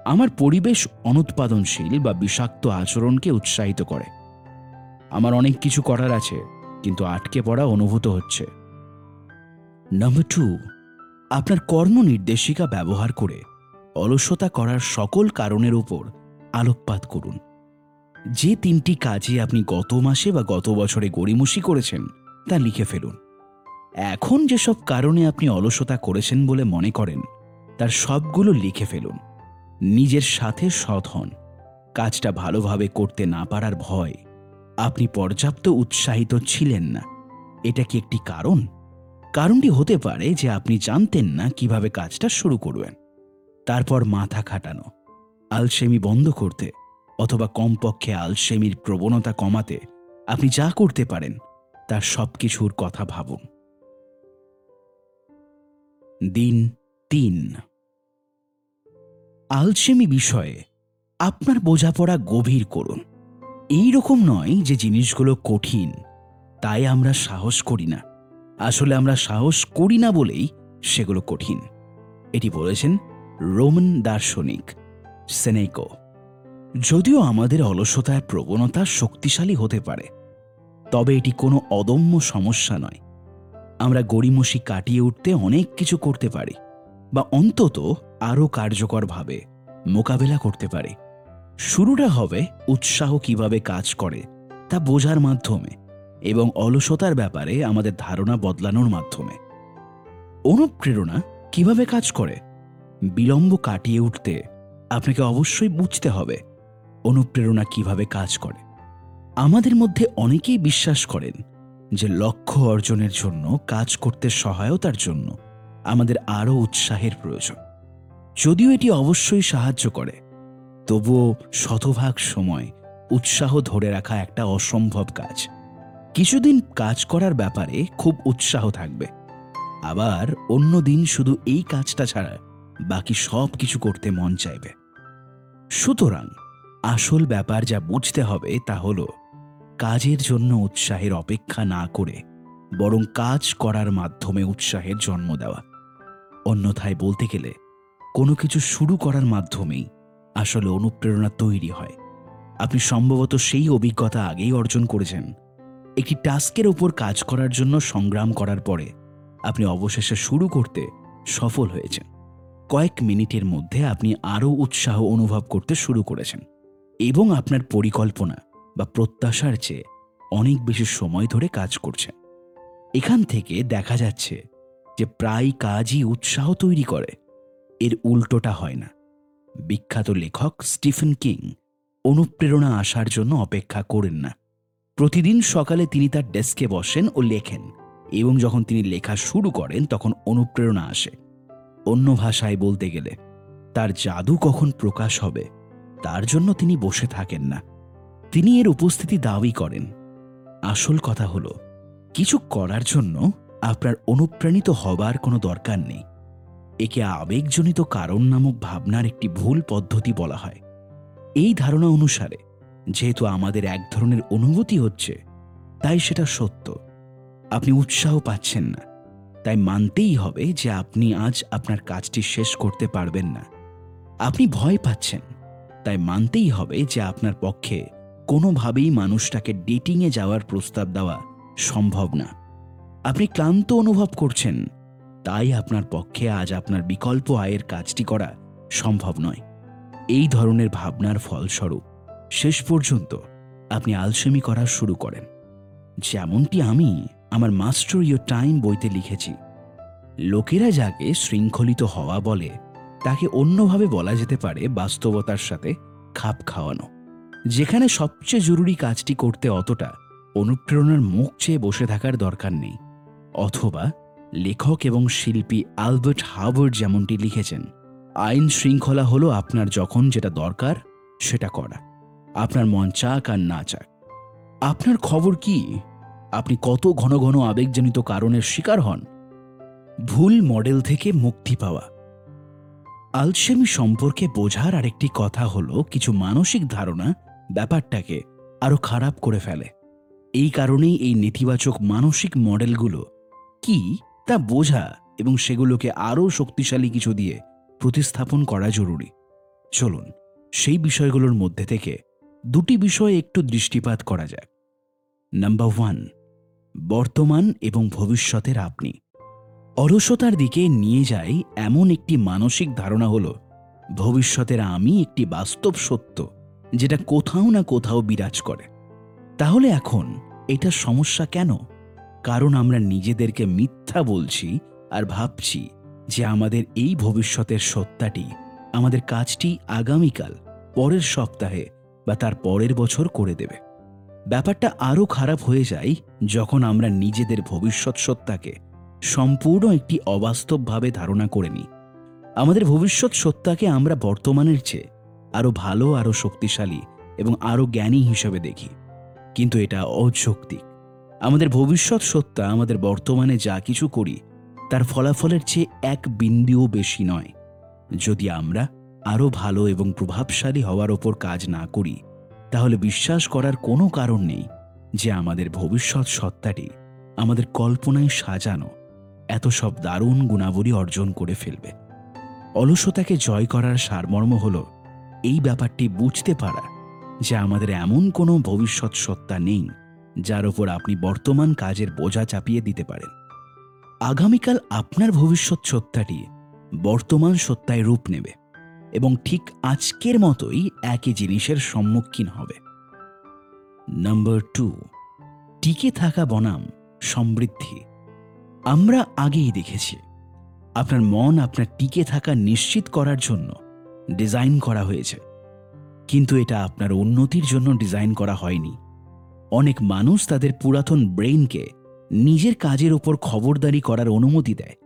আমার পরিবেশ অনুৎপাদনশীল বা বিষাক্ত আচরণকে উৎসাহিত করে। আমার অনেক কিছু করার আছে, কিন্তু আটকে পড়া অনুভূত হচ্ছে। নাম্বার টু আপনার কর্ম নির্দেশিকা ব্যবহার করে অলসতা করার সকল কারণের উপর আলোকপাত করুন। যে তিনটি কাজে আপনি গত মাসে বা গত বছরে গড়িমসি করেছেন, তা লিখে ফেলুন। এখন যেসব কারণে আপনি অলসতা করেছেন বলে মনে করেন, তার সবগুলো লিখে ফেলুন। নিজের সাথে সৎ হন। কাজটা ভালোভাবে করতে না পারার ভয়। আপনি পর্যাপ্ত উৎসাহিত ছিলেন না। এটা কি একটি কারণ? কারণটি হতে পারে যে আপনি জানতেন না কীভাবে কাজটা শুরু করবেন। তারপর মাথা খাটানো, আলসেমি বন্ধ করতে অথবা কমপক্ষে আলসেমির প্রবণতা কমাতে আপনি যা করতে পারেন তার সবকিছুর কথা ভাবুন। দিন তিন। আলসেমি বিষয়ে আপনার বোঝাপড়া গভীর করুন। এই রকম নয় যে জিনিসগুলো কঠিন, তাই আমরা সাহস করি না। আসলে আমরা সাহস করি না বলেই সেগুলো কঠিন। এটি বলেছেন রোমান দার্শনিক সেনেকো যদিও আমাদের অলসতার প্রবণতা শক্তিশালী হতে পারে, তবে এটি কোনো অদম্য সমস্যা নয়। আমরা গড়িমসি কাটিয়ে উঠতে অনেক কিছু করতে পারি। বা অন্তত আরও কার্যকরভাবে মোকাবেলা করতে পারি। শুরুটা হবে উৎসাহ কীভাবে কাজ করে তা বোঝার মাধ্যমে এবং অলসতার ব্যাপারে আমাদের ধারণা বদলানোর মাধ্যমে। অনুপ্রেরণা কীভাবে কাজ করে? বিলম্ব কাটিয়ে উঠতে আপনাকে অবশ্যই বুঝতে হবে অনুপ্রেরণা কীভাবে কাজ করে। আমাদের মধ্যে অনেকেই বিশ্বাস করেন যে লক্ষ্য অর্জনের জন্য কাজ করতে সহায়তার জন্য আমাদের আরও উৎসাহের প্রয়োজন। যদিও এটি অবশ্যই সাহায্য করে, তবুও শতভাগ সময় উৎসাহ ধরে রাখা একটা অসম্ভব কাজ। কিছুদিন কাজ করার ব্যাপারে খুব উৎসাহ থাকবে। আবার অন্য দিন শুধু এই কাজটা ছাড়া বাকি সব কিছু করতে মন চাইবে। সুতরাং আসল ব্যাপার যা বুঝতে হবে তা হল, কাজের জন্য উৎসাহের অপেক্ষা না করে বরং কাজ করার মাধ্যমে উৎসাহের জন্ম দেওয়া। অন্যথায় বলতে গেলে কোনো কিছু শুরু করার মাধ্যমেই আসলে অনুপ্রেরণা তৈরি হয়। আপনি সম্ভবত সেই অভিজ্ঞতা আগেই অর্জন করেছেন। একটি টাস্কের ওপর কাজ করার জন্য সংগ্রাম করার পরে আপনি অবশেষে শুরু করতে সফল হয়েছেন। কয়েক মিনিটের মধ্যে আপনি আরও উৎসাহ অনুভব করতে শুরু করেছেন এবং আপনার পরিকল্পনা বা প্রত্যাশার চেয়ে অনেক বেশি সময় ধরে কাজ করছেন। এখান থেকে দেখা যাচ্ছে যে প্রায় কাজই উৎসাহ তৈরি করে, এর উল্টোটা হয় না। বিখ্যাত লেখক স্টিফেন কিং অনুপ্রেরণা আসার জন্য অপেক্ষা করেন না। প্রতিদিন সকালে তিনি তার ডেস্কে বসেন ও লেখেন এবং যখন তিনি লেখা শুরু করেন, তখন অনুপ্রেরণা আসে। অন্য ভাষায় বলতে গেলে, তার জাদু কখন প্রকাশ হবে, তার জন্য তিনি বসে থাকেন না। তিনি এর উপস্থিতি দাবি করেন। আসল কথা হলো, কিছু করার জন্য আপনার অনুপ্রাণিত হবার কোনো দরকার নেই। একে আবেগজনিত কারণ নামক ভাবনার একটি ভুল পদ্ধতি বলা হয়। এই ধারণা অনুসারে, যেহেতু আমাদের এক ধরনের অনুভূতি হচ্ছে, তাই সেটা সত্য। আপনি উৎসাহ পাচ্ছেন না। তাই মানতেই হবে যে আপনি আজ আপনার কাজটি শেষ করতে পারবেন না। আপনি ভয় পাচ্ছেন। তাই মানতেই হবে যে আপনার পক্ষে কোনোভাবেই মানুষটাকে ডেটিংয়ে যাওয়ার প্রস্তাব দেওয়া সম্ভব না। আপনি ক্লান্ত অনুভব করছেন। তাই আপনার পক্ষে আজ আপনার বিকল্প আয়ের কাজটি করা সম্ভব নয়। এই ধরনের ভাবনার ফলস্বরূপ শেষ পর্যন্ত আপনি আলসেমি করা শুরু করেন। যেমনটি আমি আমার মাস্টার ইয়োর টাইম বইতে লিখেছি। লোকেরা যাকে শৃঙ্খলিত হওয়া বলে, তাকে অন্যভাবে বলা যেতে পারে বাস্তবতার সাথে খাপ খাওয়ানো। যেখানে সবচেয়ে জরুরি কাজটি করতে অতটা অনুপ্রেরণার মুখ চেয়ে বসে থাকার দরকার নেই। অথবা লেখক এবং শিল্পী আলবার্ট হাওয়ার্ড যেমনটি লিখেছেন, আইন শৃঙ্খলা হলো আপনার যখন যেটা দরকার সেটা করা। আপনার মন চাক আর না চাক। আপনার খবর কি? আপনি কত ঘন ঘন আবেগজনিত কারণের শিকার হন? ভুল মডেল থেকে মুক্তি পাওয়া। আলসেমি সম্পর্কে বোঝার আরেকটি কথা হলো, কিছু মানসিক ধারণা ব্যাপারটাকে আরও খারাপ করে ফেলে। এই কারণেই এই নেতিবাচক মানসিক মডেলগুলো কি তা বোঝা এবং সেগুলোকে আরও শক্তিশালী কিছু দিয়ে প্রতিস্থাপন করা জরুরি। চলুন, সেই বিষয়গুলোর মধ্যে থেকে দুটি বিষয়ে একটু দৃষ্টিপাত করা যাক। নাম্বার ওয়ান, বর্তমান এবং ভবিষ্যতের আপনি। অলসতার দিকে নিয়ে যায় এমন একটি মানসিক ধারণা হল, ভবিষ্যতের আমি একটি বাস্তব সত্য যেটা কোথাও না কোথাও বিরাজ করে। তাহলে এখন এটা সমস্যা কেন? কারণ আমরা নিজেদেরকে মিথ্যা বলছি আর ভাবছি যে আমাদের এই ভবিষ্যতের সত্তাটি আমাদের কাজটি আগামীকাল, পরের সপ্তাহে বা তার পরের বছর করে দেবে। ব্যাপারটা আরও খারাপ হয়ে যায় যখন আমরা নিজেদের ভবিষ্যৎ সত্তাকে সম্পূর্ণ একটি অবাস্তবভাবে ধারণা করে নিই। আমাদের ভবিষ্যৎ সত্তাকে আমরা বর্তমানের চেয়ে আরও ভালো, আরও শক্তিশালী এবং আরও জ্ঞানী হিসেবে দেখি। কিন্তু এটা অযৌক্তিক। আমাদের ভবিষ্যৎ সত্তা, আমাদের বর্তমানে যা কিছু করি, তার ফলাফলের চেয়ে এক বিন্দুও বেশি নয়। যদি আমরা আরও ভালো এবং প্রভাবশালী হওয়ার ওপর কাজ না করি, তাহলে বিশ্বাস করার কোনো কারণ নেই যে আমাদের ভবিষ্যৎ সত্তাটি আমাদের কল্পনায় সাজানো এত সব দারুণ গুণাবলী অর্জন করে ফেলবে। অলসতাকে জয় করার সারমর্ম হল এই ব্যাপারটি বুঝতে পারা যে আমাদের এমন কোনো ভবিষ্যৎ সত্তা নেই যার ওপর আপনি বর্তমান কাজের বোঝা চাপিয়ে দিতে পারেন। আগামীকাল আপনার ভবিষ্যৎ সত্তাটি বর্তমান সত্তায় রূপ নেবে এবং ঠিক আজকের মতোই একই জিনিসের সম্মুখীন হবে। নাম্বার টু, টিকে থাকা বনাম সমৃদ্ধি। আমরা আগেই দেখেছি, আপনার মন আপনার টিকে থাকা নিশ্চিত করার জন্য ডিজাইন করা হয়েছে। কিন্তু এটা আপনার উন্নতির জন্য ডিজাইন করা হয়নি। অনেক মানুষ তাদের পুরাতন ব্রেইনকে নিজের কাজের ওপর খবরদারি করার অনুমতি দেয়।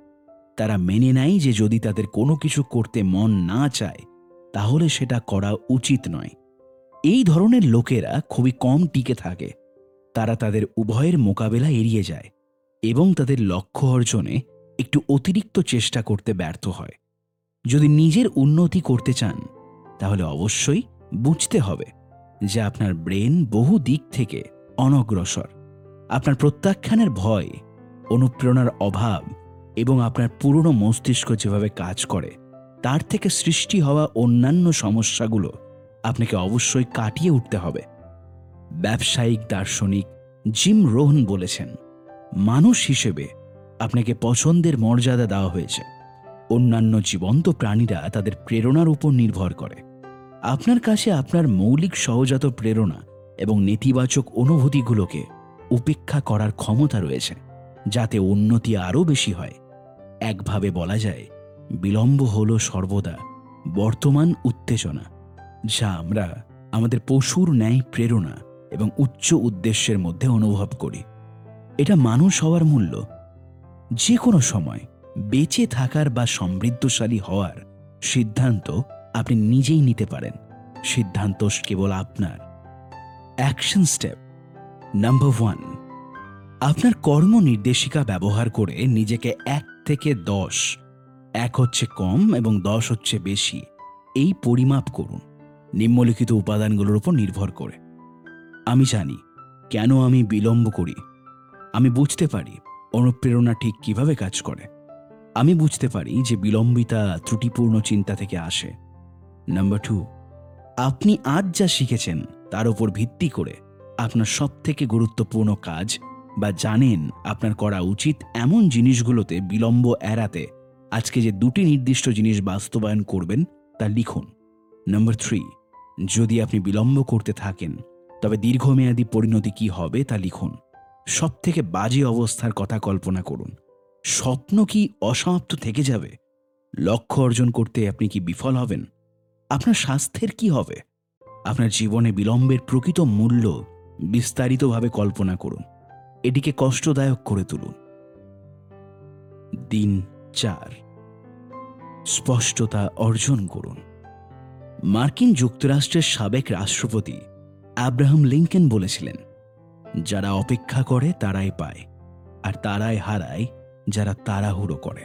তারা মেনে নেয় যে যদি তাদের কোনো কিছু করতে মন না চায়, তাহলে সেটা করা উচিত নয়। এই ধরনের লোকেরা খুবই কম টিকে থাকে। তারা তাদের উভয়ের মোকাবেলা এড়িয়ে যায় এবং তাদের লক্ষ্য অর্জনে একটু অতিরিক্ত চেষ্টা করতে ব্যর্থ হয়। যদি নিজের উন্নতি করতে চান, তাহলে অবশ্যই বুঝতে হবে যে আপনার ব্রেন বহু দিক থেকে অনগ্রসর। আপনার প্রত্যাখ্যানের ভয়, অনুপ্রেরণার অভাব এবং আপনার পুরনো মস্তিষ্ক যেভাবে কাজ করে, তার থেকে সৃষ্টি হওয়া অন্যান্য সমস্যাগুলো আপনাকে অবশ্যই কাটিয়ে উঠতে হবে। ব্যবসায়িক দার্শনিক জিম রোহন বলেছেন, মানুষ হিসেবে আপনাকে পছন্দের মর্যাদা দেওয়া হয়েছে। অন্যান্য জীবন্ত প্রাণীরা তাদের প্রেরণার উপর নির্ভর করে। আপনার কাছে আপনার মৌলিক সহজাত প্রেরণা এবং নেতিবাচক অনুভূতিগুলোকে উপেক্ষা করার ক্ষমতা রয়েছে, যাতে উন্নতি আরও বেশি হয়। একভাবে বলা যায়, বিলম্ব হল সর্বদা বর্তমান উত্তেজনা, যা আমরা আমাদের পশুর ন্যায় প্রেরণা এবং উচ্চ উদ্দেশ্যের মধ্যে অনুভব করি। এটা মানুষ হওয়ার মূল্য। যে কোনো সময় বেঁচে থাকার বা সমৃদ্ধশালী হওয়ার সিদ্ধান্ত আপনি নিজেই নিতে পারেন। সিদ্ধান্ত কেবল আপনার অ্যাকশন স্টেপ। নাম্বার ওয়ান, আপনার কর্ম নির্দেশিকা ব্যবহার করে নিজেকে এক থেকে দশ, এক হচ্ছে কম এবং দশ হচ্ছে বেশি, এই পরিমাপ করুন। নিম্নলিখিত উপাদানগুলোর উপর নির্ভর করে। আমি জানি কেন আমি বিলম্ব করি। আমি বুঝতে পারি অনুপ্রেরণা ঠিক কীভাবে কাজ করে। আমি বুঝতে পারি যে বিলম্বিতা ত্রুটিপূর্ণ চিন্তা থেকে আসে। নাম্বার টু, আপনি আজ যা শিখেছেন তার উপর ভিত্তি করে আপনার সবথেকে গুরুত্বপূর্ণ কাজ বা জানেন আপনার করা উচিত এমন জিনিসগুলোতে বিলম্ব এড়াতে আজকে যে দুটি নির্দিষ্ট জিনিস বাস্তবায়ন করবেন তা লিখুন। নাম্বার থ্রি, যদি আপনি বিলম্ব করতে থাকেন, তবে দীর্ঘমেয়াদী পরিণতি কি হবে তা লিখুন। সব থেকে বাজে অবস্থার কথা কল্পনা করুন। স্বপ্ন কি অসমাপ্ত থেকে যাবে? লক্ষ্য অর্জন করতে আপনি কি বিফল হবেন? আপনার স্বাস্থ্যের কি হবে? আপনার জীবনে বিলম্বের প্রকৃত মূল্য বিস্তারিতভাবে কল্পনা করুন। এটিকে কষ্টদায়ক করে তুলুন। দিন চার। স্পষ্টতা অর্জন করুন। মার্কিন যুক্তরাষ্ট্রের সাবেক রাষ্ট্রপতি আব্রাহাম লিঙ্কন বলেছিলেন, যারা অপেক্ষা করে, তারাই পায়, আর তারাই হারায় যারা তাড়াহুড়ো করে।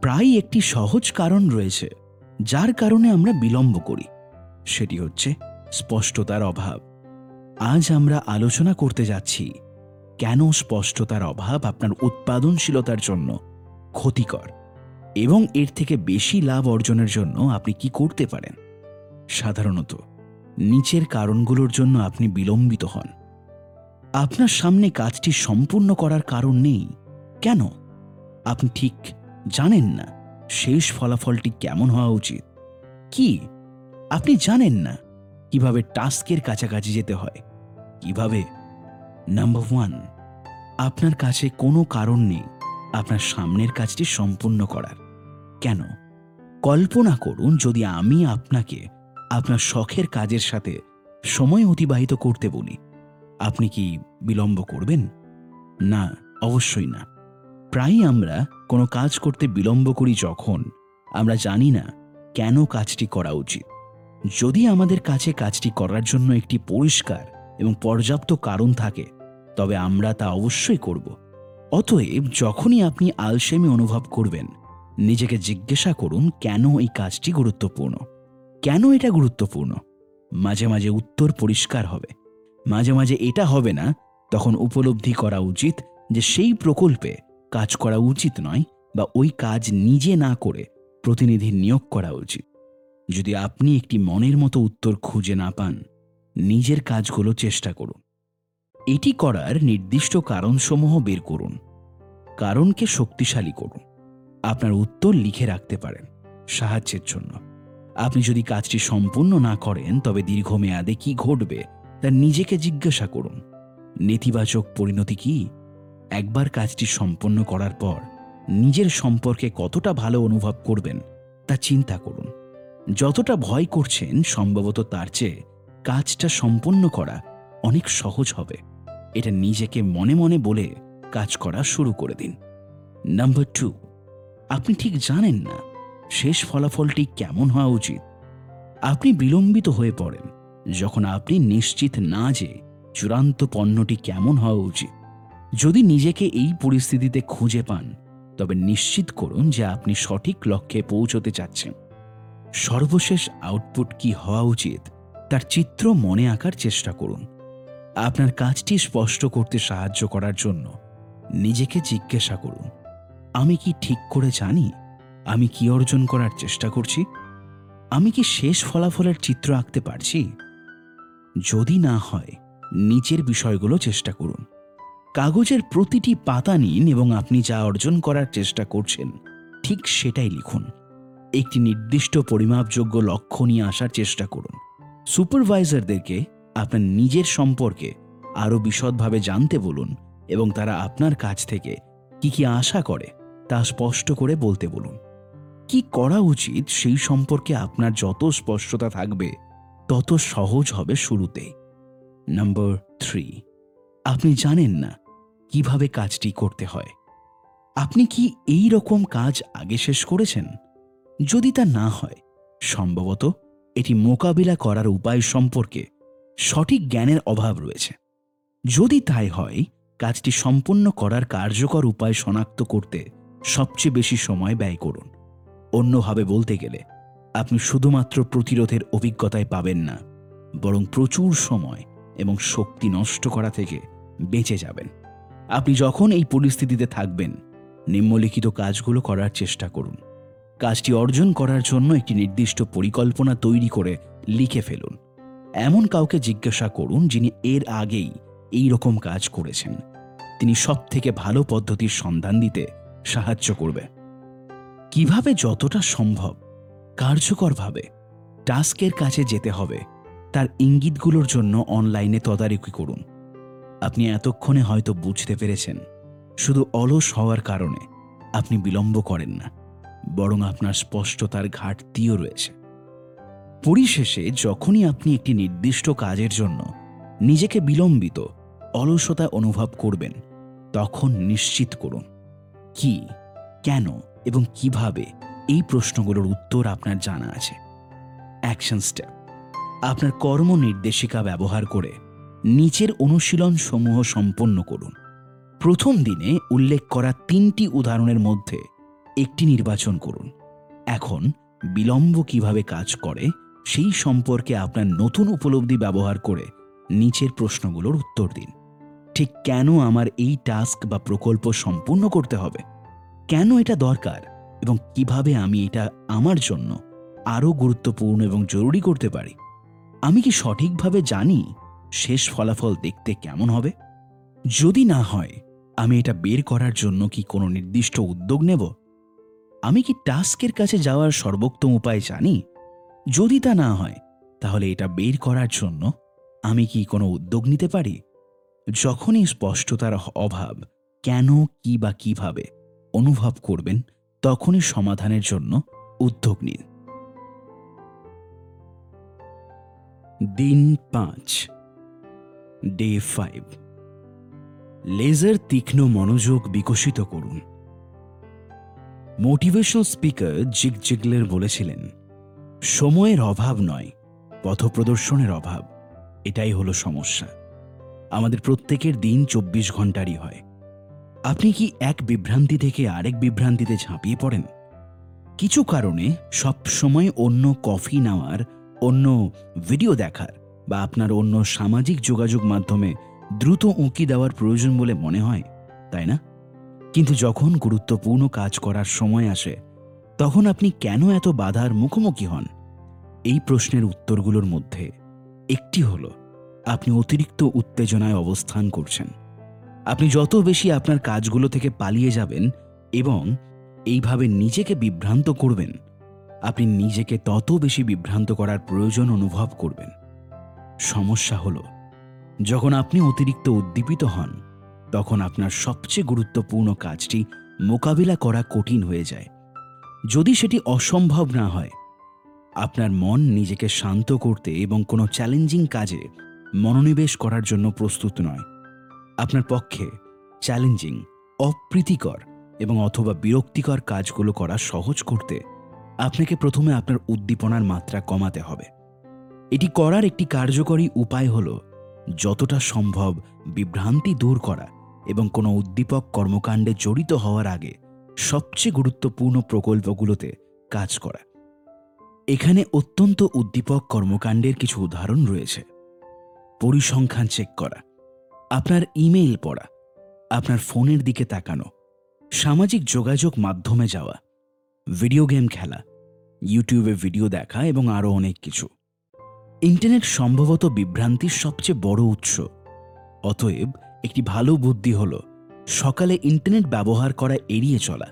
প্রায় একটি সহজ কারণ রয়েছে, যার কারণে আমরা বিলম্ব করি। সেটি হচ্ছে স্পষ্টতার অভাব। আজ আমরা আলোচনা করতে যাচ্ছি, কেন স্পষ্টতার অভাব আপনার উৎপাদনশীলতার জন্য ক্ষতিকর এবং এর থেকে বেশি লাভ অর্জনের জন্য আপনি কি করতে পারেন? সাধারণত, নিচের কারণগুলোর জন্য আপনি বিলম্বিত হন। আপনার সামনে কাজটি সম্পূর্ণ করার কারণ নেই। কেন? আপনি ঠিক জানেন না শেষ ফলাফলটি কেমন হওয়া উচিত। কি আপনি জানেন না কীভাবে টাস্কের কাছাকাছি যেতে হয়, কীভাবে? নাম্বার ওয়ান, আপনার কাছে কোনো কারণ নেই আপনার সামনের কাজটি সম্পূর্ণ করার। কেন? কল্পনা করুন যদি আমি আপনাকে আপনার শখের কাজের সাথে সময় অতিবাহিত করতে বলি, আপনি কি বিলম্ব করবেন? না, অবশ্যই না। প্রায়ই আমরা কোনো কাজ করতে বিলম্ব করি যখন আমরা জানি না কেন কাজটি করা উচিত। যদি আমাদের কাছে কাজটি করার জন্য একটি পরিষ্কার এবং পর্যাপ্ত কারণ থাকে, তবে আমরা তা অবশ্যই করব। অতএব যখনই আপনি আলসেমি অনুভব করবেন, নিজেকে জিজ্ঞাসা করুন কেন এই কাজটি গুরুত্বপূর্ণ? কেন এটা গুরুত্বপূর্ণ? মাঝে মাঝে উত্তর পরিষ্কার হবে। মাঝে মাঝে এটা হবে না, তখন উপলব্ধি করা উচিত যে সেই প্রকল্পে কাজ করা উচিত নয় বা ওই কাজ নিজে না করে প্রতিনিধি নিয়োগ করা উচিত। যদি আপনি একটি মনের মতো উত্তর খুঁজে না পান, নিজের কাজগুলো চেষ্টা করুন। এটি করার নির্দিষ্ট কারণসমূহ বের করুন। কারণকে শক্তিশালী করুন। আপনার উত্তর লিখে রাখতে পারেন সাহায্যের জন্য। আপনি যদি কাজটি সম্পূর্ণ না করেন, তবে দীর্ঘমেয়াদে কি ঘটবে তা নিজেকে জিজ্ঞাসা করুন। নেতিবাচক পরিণতি কি? একবার কাজটি সম্পন্ন করার পর নিজের সম্পর্কে কতটা ভালো অনুভব করবেন তা চিন্তা করুন। যতটা ভয় করছেন, সম্ভবত তার চেয়ে কাজটা সম্পন্ন করা অনেক সহজ হবে। এটা নিজেকে মনে মনে বলে কাজ করা শুরু করে দিন। নাম্বার টু, আপনি ঠিক জানেন না শেষ ফলাফলটি কেমন হওয়া উচিত। আপনি বিলম্বিত হয়ে পড়েন যখন আপনি নিশ্চিত না যে চূড়ান্ত পণ্যটি কেমন হওয়া উচিত। যদি নিজেকে এই পরিস্থিতিতে খুঁজে পান, তবে নিশ্চিত করুন যে আপনি সঠিক লক্ষ্যে পৌঁছতে চাচ্ছেন। সর্বশেষ আউটপুট কি হওয়া উচিত, তার চিত্র মনে আঁকার চেষ্টা করুন। আপনার কাজটি স্পষ্ট করতে সাহায্য করার জন্য নিজেকে জিজ্ঞাসা করুন, আমি কি ঠিক করে জানি? আমি কি অর্জন করার চেষ্টা করছি? আমি কি শেষ ফলাফলের চিত্র আঁকতে পারছি? যদি না হয়, নিচের বিষয়গুলো চেষ্টা করুন। কাগজের প্রতিটি পাতা নিন এবং আপনি যা অর্জন করার চেষ্টা করছেন, ঠিক সেটাই লিখুন। একটি নির্দিষ্ট পরিমাপযোগ্য লক্ষ্য নিয়ে আসার চেষ্টা করুন। সুপারভাইজারদেরকে আপনার নিজের সম্পর্কে আরও বিশদভাবে জানতে বলুন এবং তারা আপনার কাছ থেকে কি কি আশা করে তা স্পষ্ট করে বলতে বলুন। কি করা উচিত সেই সম্পর্কে আপনার যত স্পষ্টতা থাকবে, তত সহজ হবে শুরুতে। নাম্বার থ্রি, আপনি জানেন না কীভাবে কাজটি করতে হয়। আপনি কি এই রকম কাজ আগে শেষ করেছেন? যদি তা না হয়, সম্ভবত এটি মোকাবিলা করার উপায় সম্পর্কে সঠিক জ্ঞানের অভাব রয়েছে। যদি তাই হয়, কাজটি সম্পন্ন করার কার্যকর উপায় শনাক্ত করতে সবচেয়ে বেশি সময় ব্যয় করুন। অন্যভাবে বলতে গেলে, আপনি শুধুমাত্র প্রতিরোধের অভিজ্ঞতায় পাবেন না, বরং প্রচুর সময় এবং শক্তি নষ্ট করা থেকে বেঁচে যাবেন। আপনি যখন এই পরিস্থিতিতে থাকবেন, নিম্নলিখিত কাজগুলো করার চেষ্টা করুন। কাজটি অর্জন করার জন্য একটি নির্দিষ্ট পরিকল্পনা তৈরি করে লিখে ফেলুন। এমন কাউকে জিজ্ঞাসা করুন যিনি এর আগেই এই রকম কাজ করেছেন। তিনি সব থেকে ভালো পদ্ধতির সন্ধান দিতে সাহায্য করবে। কীভাবে যতটা সম্ভব কার্যকরভাবে টাস্কের কাছে যেতে হবে তার ইঙ্গিতগুলোর জন্য অনলাইনে তদারকি করুন। আপনি এতক্ষণে হয়তো বুঝতে পেরেছেন। শুধু অলস হওয়ার কারণে আপনি বিলম্ব করেন না। বরং আপনার স্পষ্টতার ঘাটতিও রয়েছে। পরিশেষে যখনই আপনি একটি নির্দিষ্ট কাজের জন্য নিজেকে বিলম্বিত অলসতা অনুভব করবেন, তখন নিশ্চিত করুন, কি, কেন এবং কীভাবে এই প্রশ্নগুলোর উত্তর আপনার জানা আছে। অ্যাকশন স্টেপ, আপনার কর্ম নির্দেশিকা ব্যবহার করে নিচের অনুশীলন সমূহ সম্পন্ন করুন। প্রথম দিনে উল্লেখ করা তিনটি উদাহরণের মধ্যে একটি নির্বাচন করুন। এখন বিলম্ব কীভাবে কাজ করে সেই সম্পর্কে আপনার নতুন উপলব্ধি ব্যবহার করে নিচের প্রশ্নগুলোর উত্তর দিন। ঠিক কেন আমার এই টাস্ক বা প্রকল্প সম্পূর্ণ করতে হবে? কেন এটা দরকার? এবং কীভাবে আমি এটা আমার জন্য আরও গুরুত্বপূর্ণ এবং জরুরি করতে পারি? আমি কি সঠিকভাবে জানি শেষ ফলাফল দেখতে কেমন হবে? যদি না হয়, আমি এটা বের করার জন্য কি কোনো নির্দিষ্ট উদ্যোগ নেব? আমি কি টাস্কের কাছে যাওয়ার সর্বোত্তম উপায় জানি? যদি তা না হয়, তাহলে এটা বের করার জন্য আমি কি কোনো উদ্যোগ নিতে পারি? যখনই স্পষ্টতার অভাব কেন, কি বা কীভাবে অনুভব করবেন, তখনই সমাধানের জন্য উদ্যোগ নিন। দিন পাঁচ ডে ফাইভ লেজার তীক্ষ্ণ মনোযোগ বিকশিত করুন। মোটিভেশনাল স্পিকার জিগ জিগলের বলেছিলেন, সময়ের অভাব নয়, পথপ্রদর্শনের অভাব। এটাই হলো সমস্যা। আমাদের প্রত্যেকের দিন চব্বিশ ঘন্টারই হয়। আপনি কি এক বিভ্রান্তি থেকে আরেক বিভ্রান্তিতে ঝাঁপিয়ে পড়েন? কিছু কারণে সব সময় অন্য কফি নেওয়ার, অন্য ভিডিও দেখার বা আপনার অন্য সামাজিক যোগাযোগ মাধ্যমে দ্রুত উঁকি দেওয়ার প্রয়োজন বলে মনে হয়, তাই না? কিন্তু যখন গুরুত্বপূর্ণ কাজ করার সময় আসে, তখন আপনি কেন এত বাধার মুখোমুখি হন? এই প্রশ্নের উত্তরগুলোর মধ্যে একটি হলো, আপনি অতিরিক্ত উত্তেজনায় অবস্থান করছেন। আপনি যত বেশি আপনার কাজগুলো থেকে পালিয়ে যাবেন এবং এইভাবে নিজেকে বিভ্রান্ত করবেন, আপনি নিজেকে তত বেশি বিভ্রান্ত করার প্রয়োজন অনুভব করবেন। সমস্যা হলো, যখন আপনি অতিরিক্ত উদ্দীপিত হন তখন আপনার সবচেয়ে গুরুত্বপূর্ণ কাজটি মোকাবিলা করা কঠিন হয়ে যায়। যদি সেটি অসম্ভব না হয়, আপনার মন নিজেকে শান্ত করতে এবং কোনো চ্যালেঞ্জিং কাজে মনোনিবেশ করার জন্য প্রস্তুত নয়। আপনার পক্ষে চ্যালেঞ্জিং, অপ্রীতিকর এবং অথবা বিরক্তিকর কাজগুলো করা সহজ করতে আপনাকে প্রথমে আপনার উদ্দীপনার মাত্রা কমাতে হবে। এটি করার একটি কার্যকরী উপায় হল, যতটা সম্ভব বিভ্রান্তি দূর করা। এবং কোনো উদ্দীপক কর্মকাণ্ডে জড়িত হওয়ার আগে সবচেয়ে গুরুত্বপূর্ণ প্রকল্পগুলোতে কাজ করা। এখানে অত্যন্ত উদ্দীপক কর্মকাণ্ডের কিছু উদাহরণ রয়েছে। পরিসংখ্যান চেক করা, আপনার ইমেইল পড়া, আপনার ফোনের দিকে তাকানো, সামাজিক যোগাযোগ মাধ্যমে যাওয়া, ভিডিও গেম খেলা, ইউটিউবে ভিডিও দেখা এবং আরও অনেক কিছু। ইন্টারনেট সম্ভবত বিভ্রান্তির সবচেয়ে বড় উৎস। অতএব একটি ভালো বুদ্ধি হল সকালে ইন্টারনেট ব্যবহার করা এড়িয়ে চলা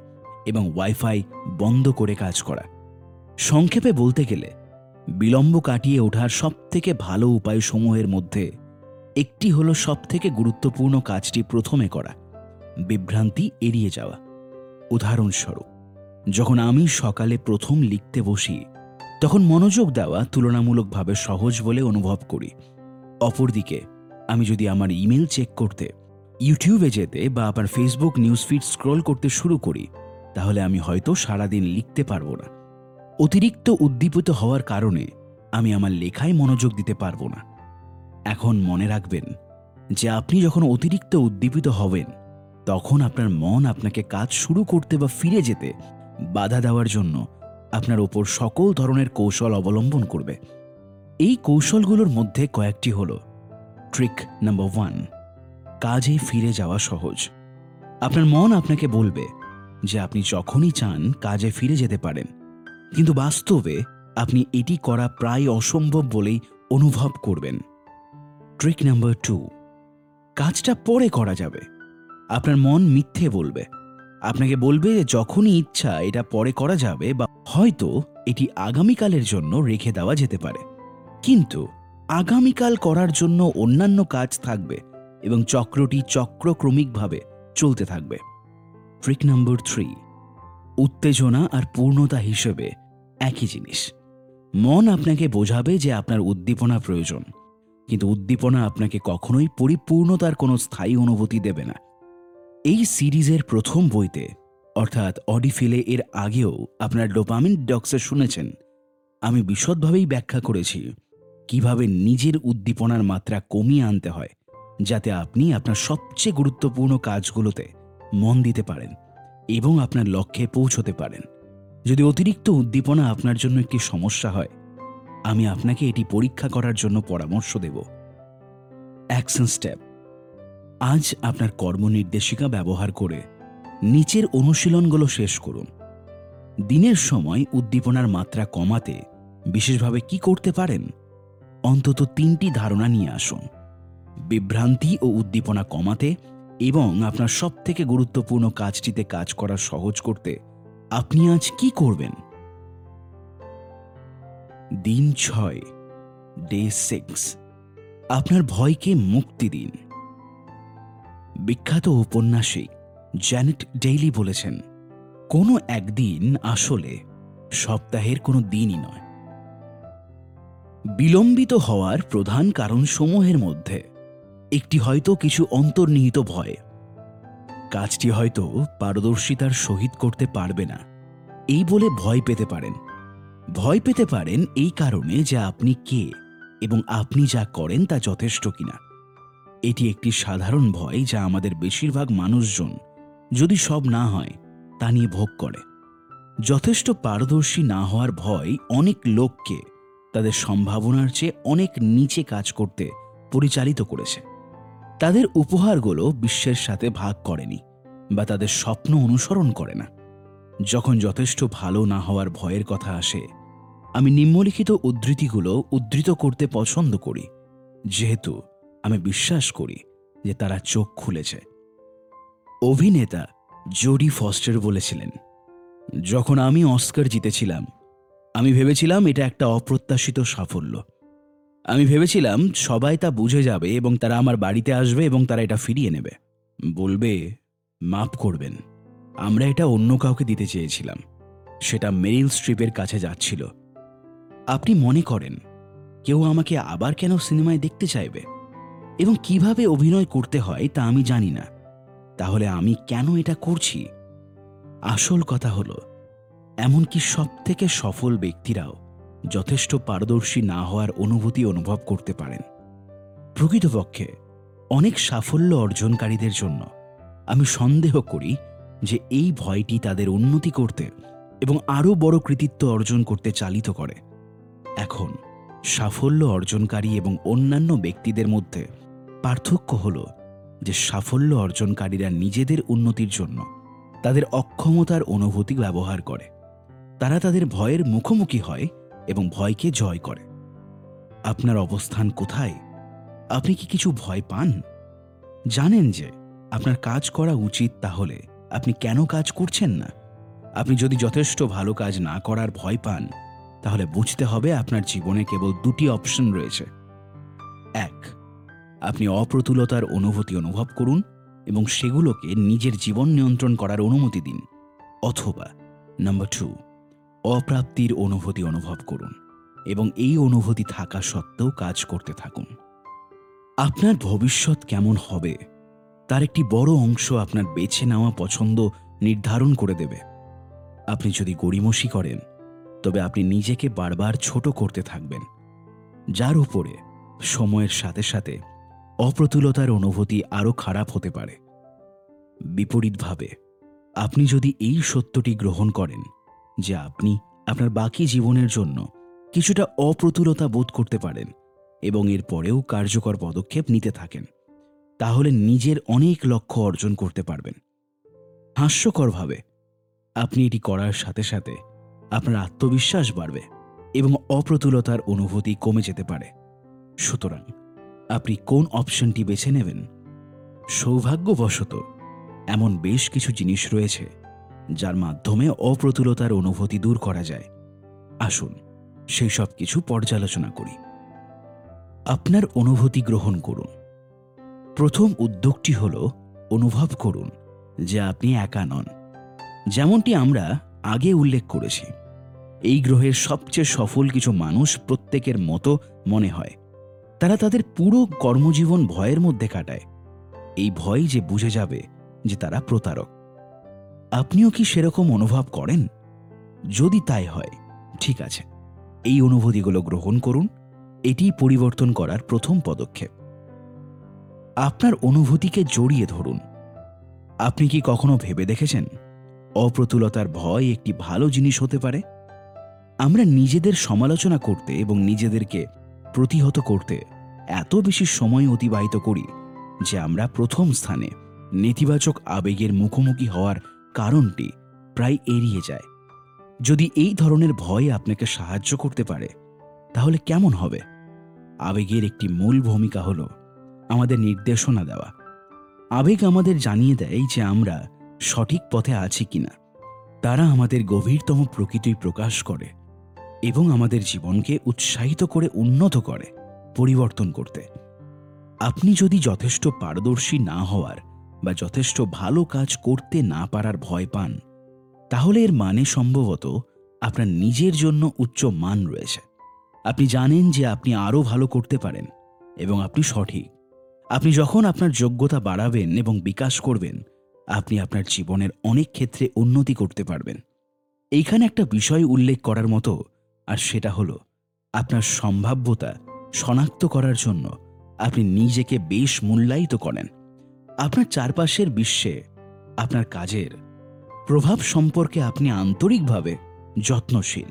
এবং ওয়াইফাই বন্ধ করে কাজ করা। সংক্ষেপে বলতে গেলে, বিলম্ব কাটিয়ে ওঠার সবথেকে ভালো উপায়সমূহের মধ্যে একটি হলো সবথেকে গুরুত্বপূর্ণ কাজটি প্রথমে করা, বিভ্রান্তি এড়িয়ে যাওয়া। উদাহরণস্বরূপ, যখন আমি সকালে প্রথম লিখতে বসি, তখন মনোযোগ দেওয়া তুলনামূলকভাবে সহজ বলে অনুভব করি। অপরদিকে আমি যদি আমার ইমেল চেক করতে, ইউটিউবে যেতে বা আমার ফেসবুক নিউজ ফিড স্ক্রল করতে শুরু করি, তাহলে আমি হয়তো সারাদিন লিখতে পারব না। অতিরিক্ত উদ্দীপিত হওয়ার কারণে আমি আমার লেখায় মনোযোগ দিতে পারব না। এখন মনে রাখবেন যে আপনি যখন অতিরিক্ত উদ্দীপিত হবেন, তখন আপনার মন আপনাকে কাজ শুরু করতে বা ফিরে যেতে বাধা দেওয়ার জন্য আপনার ওপর সকল ধরনের কৌশল অবলম্বন করবে। এই কৌশলগুলোর মধ্যে কয়েকটি হল ট্রিক নাম্বার ওয়ান কাজে ফিরে যাওয়া সহজ। আপনার মন আপনাকে বলবে যে আপনি যখনই চান কাজে ফিরে যেতে পারেন, কিন্তু বাস্তবে আপনি এটি করা প্রায় অসম্ভব বলেই অনুভব করবেন। ট্রিক নাম্বার টু কাজটা পরে করা যাবে। আপনার মন মিথ্যে বলবে। আপনাকে বলবে যখনই ইচ্ছা এটা পরে করা যাবে বা হয়তো এটি আগামীকালের জন্য রেখে দেওয়া যেতে পারে। কিন্তু আগামীকাল করার জন্য অন্যান্য কাজ থাকবে এবং চক্রটি চক্রক্রমিকভাবে চলতে থাকবে। ট্রিক নম্বর থ্রি, উত্তেজনা আর পূর্ণতা হিসেবে একই জিনিস। মন আপনাকে বোঝাবে যে আপনার উদ্দীপনা প্রয়োজন, কিন্তু উদ্দীপনা আপনাকে কখনোই পরিপূর্ণতার কোনো স্থায়ী অনুভূতি দেবে না। এই সিরিজের প্রথম বইতে, অর্থাৎ অডিফিলে এর আগেও আপনার ডোপামিন ডক্সে শুনেছেন। আমি বিশদভাবেই ব্যাখ্যা করেছি। কীভাবে নিজের উদ্দীপনার মাত্রা কমিয়ে আনতে হয়, যাতে আপনি আপনার সবচেয়ে গুরুত্বপূর্ণ কাজগুলোতে মন দিতে পারেন এবং আপনার লক্ষ্যে পৌঁছতে পারেন। যদি অতিরিক্ত উদ্দীপনা আপনার জন্য একটি সমস্যা হয়, আমি আপনাকে এটি পরীক্ষা করার জন্য পরামর্শ দেব। Action step. আজ আপনার কর্মনির্দেশিকা ব্যবহার করে নিচের অনুশীলনগুলো শেষ করুন। দিনের সময় উদ্দীপনার মাত্রা কমাতে বিশেষভাবে কি করতে পারেন? অন্তত তিনটি ধারণা নিয়ে আসুন। বিভ্রান্তি ও উদ্দীপনা কমাতে এবং আপনার সবথেকে গুরুত্বপূর্ণ কাজটিতে কাজ করা সহজ করতে আপনি আজ কি করবেন? দিন ছয় ডে সিক্স আপনার ভয়কে মুক্তি দিন। বিখ্যাত উপন্যাসিক জ্যানেট ডেইলি বলেছেন, কোনো একদিন আসলে সপ্তাহের কোনো দিনই নয়। বিলম্বিত হওয়ার প্রধান কারণ সমূহের মধ্যে একটি হয়তো কিছু অন্তর্নিহিত ভয়। কাজটি হয়তো পারদর্শিতার সহিত করতে পারবে না। এই বলে ভয় পেতে পারেন। ভয় পেতে পারেন এই কারণে যে আপনি কে এবং আপনি যা করেন তা যথেষ্ট কিনা। এটি একটি সাধারণ ভয় যা আমাদের বেশিরভাগ মানুষজন যদি সব না হয়, তা নিয়ে ভোগ করে। যথেষ্ট পারদর্শী না হওয়ার ভয় অনেক লোককে তাদের সম্ভাবনার চেয়ে অনেক নিচে কাজ করতে পরিচালিত করেছে। তাদের উপহারগুলো বিশ্বের সাথে ভাগ করেনি বা তাদের স্বপ্ন অনুসরণ করে না। যখন যথেষ্ট ভালো না হওয়ার ভয়ের কথা আসে, আমি নিম্নলিখিত উদ্ধৃতিগুলো উদ্ধৃত করতে পছন্দ করি, যেহেতু আমি বিশ্বাস করি যে তারা চোখ খুলেছে। অভিনেতা জোডি ফস্টার বলেছিলেন, যখন আমি অস্কার জিতেছিলাম আমি ভেবেছিলাম এটা একটা অপ্রত্যাশিত সাফল্য। আমি ভেবেছিলাম সবাই তা বুঝে যাবে এবং তারা আমার বাড়িতে আসবে এবং তারা এটা ফিরিয়ে নেবে। বলবে, মাপ করবেন। আমরা এটা অন্য কাউকে দিতে চেয়েছিলাম। সেটা মেরিল স্ট্রিপের কাছে যাচ্ছিল। আপনি মনে করেন, কেউ আমাকে আবার কেন সিনেমায় দেখতে চাইবে? এবং কীভাবে অভিনয় করতে হয় তা আমি জানি না। তাহলে আমি কেন এটা করছি? আসল কথা হলো এমনকি সব থেকে সফল ব্যক্তিরাও যথেষ্ট পারদর্শী না হওয়ার অনুভূতি অনুভব করতে পারেন। প্রকৃতপক্ষে, অনেক সাফল্য অর্জনকারীদের জন্য আমি সন্দেহ করি যে এই ভয়টি তাদের উন্নতি করতে এবং আরও বড় কৃতিত্ব অর্জন করতে চালিত করে। এখন, সাফল্য অর্জনকারী এবং অন্যান্য ব্যক্তিদের মধ্যে পার্থক্য হল যে সাফল্য অর্জনকারীরা নিজেদের উন্নতির জন্য তাদের অক্ষমতার অনুভূতি ব্যবহার করে। তারা তাদের ভয়ের মুখোমুখি হয় এবং ভয়কে জয় করে। আপনার অবস্থান কোথায়? আপনি কি কিছু ভয় পান? জানেন যে আপনার কাজ করা উচিত তাহলে আপনি কেন কাজ করছেন না? আপনি যদি যথেষ্ট ভালো কাজ না করার ভয় পান, তাহলে বুঝতে হবে আপনার জীবনে কেবল দুটি অপশন রয়েছে। এক, আপনি অপ্রতুলতার অনুভূতি অনুভব করুন এবং সেগুলোকে নিজের জীবন নিয়ন্ত্রণ করার অনুমতি দিন। অথবা, নাম্বার টু অপ্রাপ্তির অনুভূতি অনুভব করুন এবং এই অনুভূতি থাকা সত্ত্বেও কাজ করতে থাকুন। আপনার ভবিষ্যৎ কেমন হবে তার একটি বড় অংশ আপনার বেছে নেওয়া পছন্দ নির্ধারণ করে দেবে। আপনি যদি গড়িমসি করেন, তবে আপনি নিজেকে বারবার ছোট করতে থাকবেন, যার উপরে সময়ের সাথে সাথে অপ্রতুলতার অনুভূতি আরও খারাপ হতে পারে। বিপরীতভাবে, আপনি যদি এই সত্যটি গ্রহণ করেন যে আপনি আপনার বাকি জীবনের জন্য কিছুটা অপ্রতুলতা বোধ করতে পারেন এবং এর পরেও কার্যকর পদক্ষেপ নিতে থাকেন। তাহলে নিজের অনেক লক্ষ্য অর্জন করতে পারবেন। হাস্যকরভাবে, আপনি এটি করার সাথে সাথে আপনার আত্মবিশ্বাস বাড়বে এবং অপ্রতুলতার অনুভূতি কমে যেতে পারে। সুতরাং আপনি কোন অপশনটি বেছে নেবেন? সৌভাগ্যবশত, এমন বেশ কিছু জিনিস রয়েছে যার মাধ্যমে অপ্রতুলতার অনুভূতি দূর করা যায়। আসুন, সেই সব কিছু পর্যালোচনা করি। আপনার অনুভূতি গ্রহণ করুন। প্রথম উদ্যোগটি হল, অনুভব করুন যে আপনি একা নন। যেমনটি আমরা আগে উল্লেখ করেছি। এই গ্রহের সবচেয়ে সফল কিছু মানুষ প্রত্যেকের মতো মনে হয়। তারা তাদের পুরো কর্মজীবন ভয়ের মধ্যে কাটায়। এই ভয় যে বুঝে যাবে যে তারা প্রতারক। আপনিও কি সেরকম অনুভব করেন? যদি তাই হয়, ঠিক আছে। এই অনুভূতিগুলো গ্রহণ করুন, এটি পরিবর্তন করার প্রথম পদক্ষেপ। আপনার অনুভূতিকে জড়িয়ে ধরুন। আপনি কি কখনো ভেবে দেখেছেন? অপ্রতুলতার ভয় একটি ভালো জিনিস হতে পারে। আমরা নিজেদের সমালোচনা করতে এবং নিজেদেরকে প্রতিহত করতে এত বেশি সময় অতিবাহিত করি যে আমরা প্রথম স্থানে নেতিবাচক আবেগের মুখোমুখি হওয়ার কারণটি প্রায় এড়িয়ে যায়। যদি এই ধরনের ভয় আপনাকে সাহায্য করতে পারে, তাহলে কেমন হবে? আবেগের একটি মূল ভূমিকা হল আমাদের নির্দেশনা দেওয়া। আবেগ আমাদের জানিয়ে দেয় যে আমরা সঠিক পথে আছি কিনা। তারা আমাদের গভীরতম প্রকৃতি প্রকাশ করে এবং আমাদের জীবনকে উৎসাহিত করে উন্নত করে, পরিবর্তন করতে। আপনি যদি যথেষ্ট পারদর্শী না হওয়ার বা যথেষ্ট ভালো কাজ করতে না পারার ভয় পান, তাহলে এর মানে সম্ভবত আপনার নিজের জন্য উচ্চ মান রয়েছে। আপনি জানেন যে আপনি আরও ভালো করতে পারেন এবং আপনি সঠিক। আপনি যখন আপনার যোগ্যতা বাড়াবেন এবং বিকাশ করবেন, আপনি আপনার জীবনের অনেক ক্ষেত্রে উন্নতি করতে পারবেন। এইখানে একটা বিষয় উল্লেখ করার মতো, আর সেটা হলো, আপনার সম্ভাব্যতা শনাক্ত করার জন্য আপনি নিজেকে বেশ মূল্যায়িত করেন। আপনার চারপাশের বিশ্বে, আপনার কাজের প্রভাব সম্পর্কে আপনি আন্তরিকভাবে যত্নশীল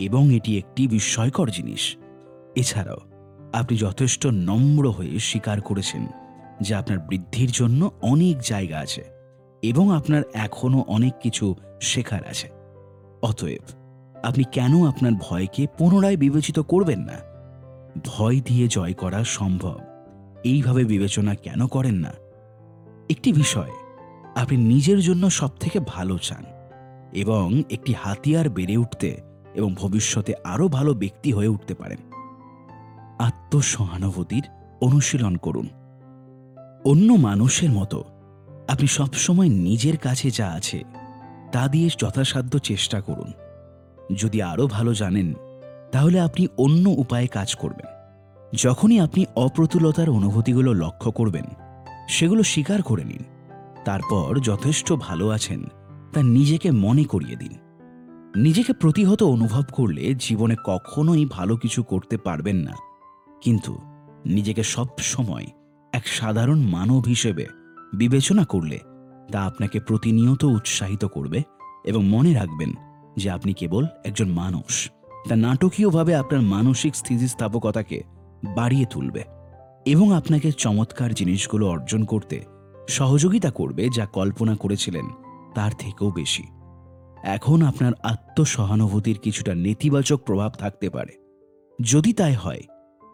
এবং এটি একটি বিস্ময়কর জিনিস। এছাড়াও, আপনি যথেষ্ট নম্র হয়ে স্বীকার করেছেন যে আপনার বৃদ্ধির জন্য অনেক জায়গা আছে এবং আপনার এখনও অনেক কিছু শেখার আছে। অতএব, আপনি কেন আপনার ভয়কে পুনরায় বিবেচিত করবেন না? ভয় দিয়ে জয় করা সম্ভব। এইভাবে বিবেচনা কেন করেন না? একটি বিষয় আপনি নিজের জন্য সবথেকে ভালো চান এবং একটি হাতিয়ার বেড়ে উঠতে এবং ভবিষ্যতে আরও ভালো ব্যক্তি হয়ে উঠতে পারেন। আত্মসহানুভূতির অনুশীলন করুন। অন্য মানুষের মতো আপনি সবসময় নিজের কাছে যা আছে তা দিয়ে যথাসাধ্য চেষ্টা করুন। যদি আরও ভালো জানেন, তাহলে আপনি অন্য উপায়ে কাজ করবেন। যখনই আপনি অপ্রতুলতার অনুভূতিগুলো লক্ষ্য করবেন সেগুলো স্বীকার করে নিন। তারপর যথেষ্ট ভালো আছেন, তা নিজেকে মনে করিয়ে দিন। নিজেকে প্রতিহত অনুভব করলে জীবনে কখনোই ভালো কিছু করতে পারবেন না। কিন্তু নিজেকে সব সময় এক সাধারণ মানব হিসেবে বিবেচনা করলে তা আপনাকে প্রতিনিয়ত উৎসাহিত করবে এবং মনে রাখবেন যে আপনি কেবল একজন মানুষ। তা নাটকীয়ভাবে আপনার মানসিক স্থিতিস্থাপকতাকে বাড়িয়ে তুলবে। এবং আপনাকে চমৎকার জিনিসগুলো অর্জন করতে সহযোগিতা করবে যা কল্পনা করেছিলেন তার থেকেও বেশি। এখন আপনার আত্মসহানুভূতির কিছুটা নেতিবাচক প্রভাব থাকতে পারে। যদি তাই হয়,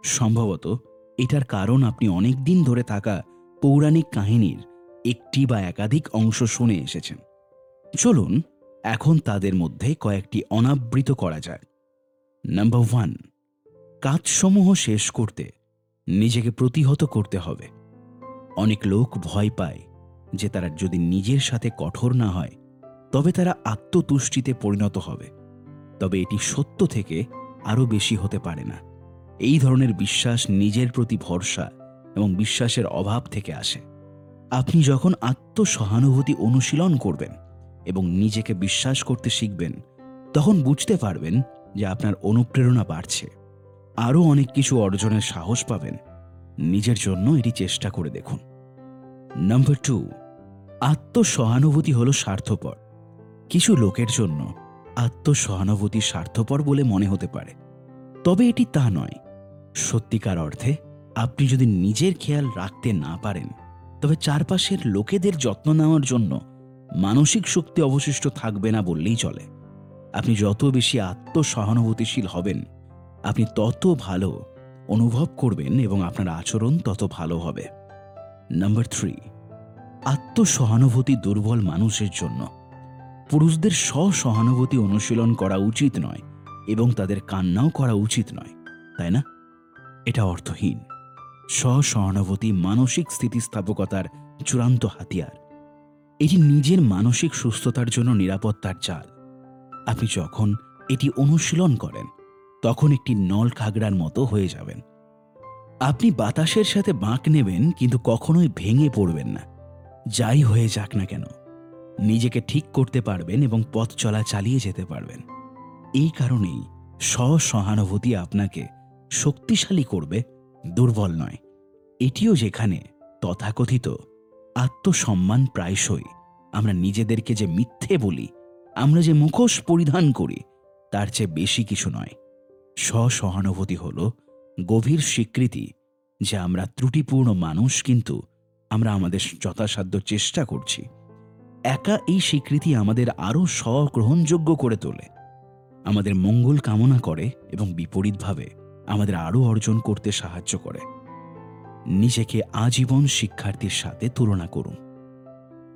সম্ভবত এটার কারণ আপনি অনেক দিন ধরে থাকা পৌরাণিক কাহিনীর একটি বা একাধিক অংশ শুনে এসেছেন। চলুন, এখন তাদের মধ্যে কয়েকটি অনাবৃত করা যায় নাম্বার ওয়ান, কাজসমূহ শেষ করতে নিজেকে প্রতিহত করতে হবে। অনেক লোক ভয় পায় যে তারা যদি নিজের সাথে কঠোর না হয়, তবে তারা আত্মতুষ্টিতে পরিণত হবে। তবে এটি সত্য থেকে আরও বেশি হতে পারে না। এই ধরনের বিশ্বাস নিজের প্রতি ভরসা এবং বিশ্বাসের অভাব থেকে আসে। আপনি যখন আত্মসহানুভূতি অনুশীলন করবেন এবং নিজেকে বিশ্বাস করতে শিখবেন, তখন বুঝতে পারবেন যে আপনার অনুপ্রেরণা বাড়ছে। আরও অনেক কিছু অর্জনের সাহস পাবেন। নিজের জন্য এটি চেষ্টা করে দেখুন। নাম্বার টু আত্মসহানুভূতি হলো স্বার্থপর। কিছু লোকের জন্য আত্মসহানুভূতি স্বার্থপর বলে মনে হতে পারে। তবে এটি তা নয়। সত্যিকার অর্থে, আপনি যদি নিজের খেয়াল রাখতে না পারেন, তবে চারপাশের লোকেদের যত্ন নেওয়ার জন্য মানসিক শক্তি অবশিষ্ট থাকবে না বললেই চলে। আপনি যত বেশি আত্মসহানুভূতিশীল হবেন আপনি তত ভালো অনুভব করবেন এবং আপনার আচরণ তত ভালো হবে। নাম্বার থ্রি, আত্মসহানুভূতি দুর্বল মানুষের জন্য। পুরুষদের স্বসহানুভূতি অনুশীলন করা উচিত নয় এবং তাদের কান্নাও করা উচিত নয়, তাই না? এটা অর্থহীন। স্বসহানুভূতি মানসিক স্থিতিস্থাপকতার চূড়ান্ত হাতিয়ার। এটি নিজের মানসিক সুস্থতার জন্য নিরাপত্তার চাল। আপনি যখন এটি অনুশীলন করেন তখন একটি নল খাগড়ার মতো হয়ে যাবেন। আপনি বাতাসের সাথে বাঁক নেবেন, কিন্তু কখনোই ভেঙে পড়বেন না। যাই হয়ে যাক না কেন, নিজেকে ঠিক করতে পারবেন এবং পথ চলা চালিয়ে যেতে পারবেন। এই কারণেই স্বসহানুভূতি আপনাকে শক্তিশালী করবে, দুর্বল নয়। এটিও যেখানে তথাকথিত আত্মসম্মান প্রায়শই আমরা নিজেদেরকে যে মিথ্যে বলি, আমরা যে মুখোশ পরিধান করি, তার চেয়ে বেশি কিছু নয়। স্বসহানুভূতি হল গভীর স্বীকৃতি যে আমরা ত্রুটিপূর্ণ মানুষ কিন্তু আমরা আমাদের যথাসাধ্য চেষ্টা করছি। একা এই স্বীকৃতি আমাদের আরও স্বগ্রহণযোগ্য করে তোলে। আমাদের মঙ্গল কামনা করে এবং বিপরীতভাবে আমাদের আরও অর্জন করতে সাহায্য করে। নিজেকে আজীবন শিক্ষার্থীর সাথে তুলনা করুন।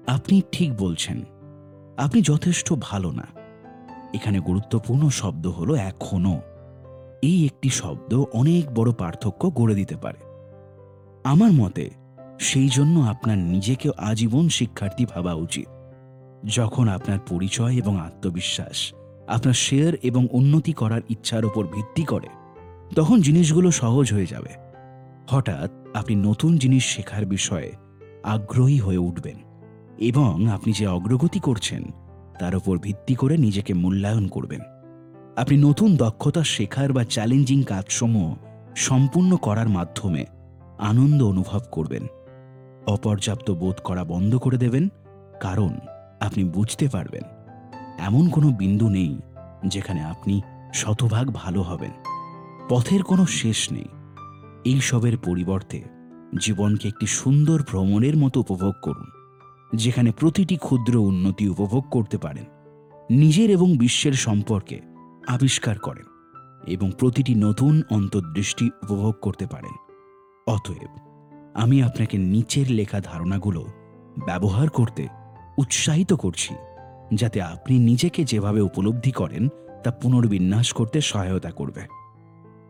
আপনি ঠিক বলছেন, আপনি যথেষ্ট ভালো না। এখানে গুরুত্বপূর্ণ শব্দ হলো এখনও। এই একটি শব্দ অনেক বড় পার্থক্য গড়ে দিতে পারে। আমার মতে, সেই জন্য আপনার নিজেকে আজীবন শিক্ষার্থী ভাবা উচিত। যখন আপনার পরিচয় এবং আত্মবিশ্বাস, আপনার শেয়ার এবং উন্নতি করার ইচ্ছার উপর ভিত্তি করে, তখন জিনিসগুলো সহজ হয়ে যাবে। হঠাৎ আপনি নতুন জিনিস শেখার বিষয়ে আগ্রহী হয়ে উঠবেন এবং আপনি যে অগ্রগতি করছেন, তার উপর ভিত্তি করে নিজেকে মূল্যায়ন করবেন। আপনি নতুন দক্ষতা শেখার বা চ্যালেঞ্জিং কাজসমূহ সম্পূর্ণ করার মাধ্যমে আনন্দ অনুভব করবেন। অপর্যাপ্ত বোধ করা বন্ধ করে দেবেন, কারণ আপনি বুঝতে পারবেন, এমন কোনো বিন্দু নেই যেখানে আপনি শতভাগ ভালো হবেন। পথের কোনো শেষ নেই। এই সবের পরিবর্তে জীবনকে একটি সুন্দর ভ্রমণের মতো উপভোগ করুন, যেখানে প্রতিটি ক্ষুদ্র উন্নতি উপভোগ করতে পারেন। নিজের এবং বিশ্বের সম্পর্কে আবিষ্কার করেন এবং প্রতিটি নতুন অন্তর্দৃষ্টি উপভোগ করতে পারেন। অতএব, আমি আপনাকে নিচের লেখা ধারণাগুলো ব্যবহার করতে উৎসাহিত করছি, যাতে আপনি নিজেকে যেভাবে উপলব্ধি করেন, তা পুনর্বিন্যাস করতে সহায়তা করবে।